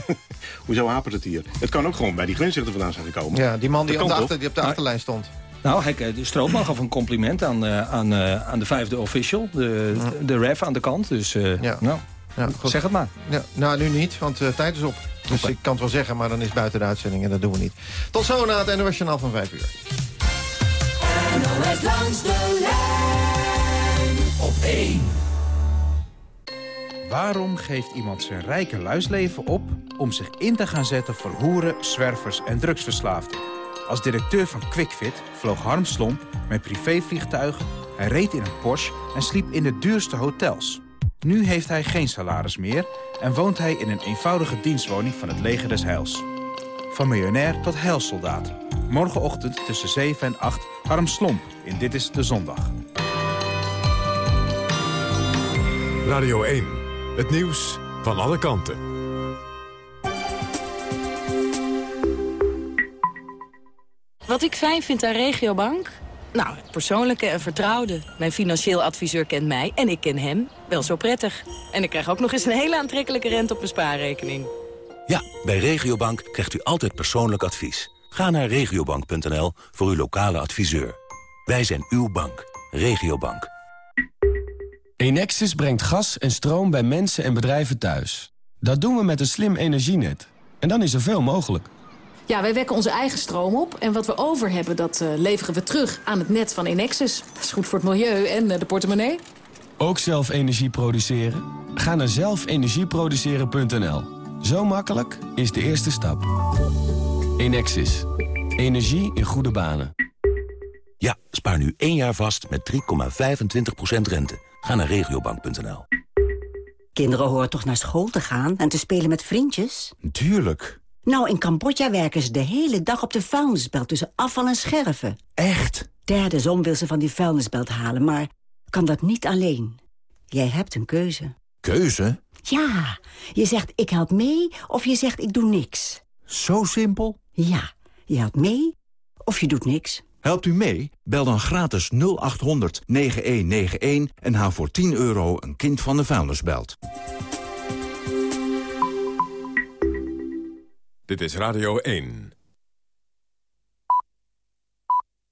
hoezo hapert het hier? Het kan ook gewoon bij die grensrechter vandaan zijn gekomen. Ja, die man die, op de, achter, die op de, achterlijn stond. Nou, hij, de Stroopman gaf een compliment aan, uh, aan, aan de vijfde official. De, de ref aan de kant. Dus ja. nou... Ja, zeg het maar. Ja, nou, nu niet, want uh, tijd is op. Dus ik kan het wel zeggen, maar dan is buiten de uitzending en dat doen we niet. Tot zo na het NOS Journaal van 5 uur. NOS langs de lijn op 1. Waarom geeft iemand zijn rijke luisleven op om zich in te gaan zetten voor hoeren, zwervers en drugsverslaafden? Als directeur van QuickFit vloog Harm Slomp met privévliegtuigen... hij reed in een Porsche en sliep in de duurste hotels... Nu heeft hij geen salaris meer en woont hij in een eenvoudige dienstwoning van het leger des Heils. Van miljonair tot heilsoldaat. Morgenochtend tussen 7 en 8 Harm Slomp in Dit is de Zondag. Radio 1, het nieuws van alle kanten. Wat ik fijn vind aan Regiobank... Nou, het persoonlijke en vertrouwde. Mijn financieel adviseur kent mij en ik ken hem wel zo prettig. En ik krijg ook nog eens een hele aantrekkelijke rente op mijn spaarrekening. Ja, bij Regiobank krijgt u altijd persoonlijk advies. Ga naar regiobank.nl voor uw lokale adviseur. Wij zijn uw bank. Regiobank. Enexis brengt gas en stroom bij mensen en bedrijven thuis. Dat doen we met een slim energienet. En dan is er veel mogelijk. Ja, wij wekken onze eigen stroom op. En wat we over hebben, dat uh, leveren we terug aan het net van Enexis. Dat is goed voor het milieu en uh, de portemonnee. Ook zelf energie produceren? Ga naar zelfenergieproduceren.nl. Zo makkelijk is de eerste stap. Enexis. Energie in goede banen. Ja, spaar nu één jaar vast met 3,25% rente. Ga naar regiobank.nl. Kinderen horen toch naar school te gaan en te spelen met vriendjes? Tuurlijk. Nou, in Cambodja werken ze de hele dag op de vuilnisbelt tussen afval en scherven. Echt? Derde zon wil ze van die vuilnisbelt halen, maar kan dat niet alleen. Jij hebt een keuze. Keuze? Ja, je zegt ik help mee of je zegt ik doe niks. Zo simpel? Ja, je helpt mee of je doet niks. Helpt u mee? Bel dan gratis 0800 9191 en haal voor 10 euro een kind van de vuilnisbelt. Dit is Radio 1.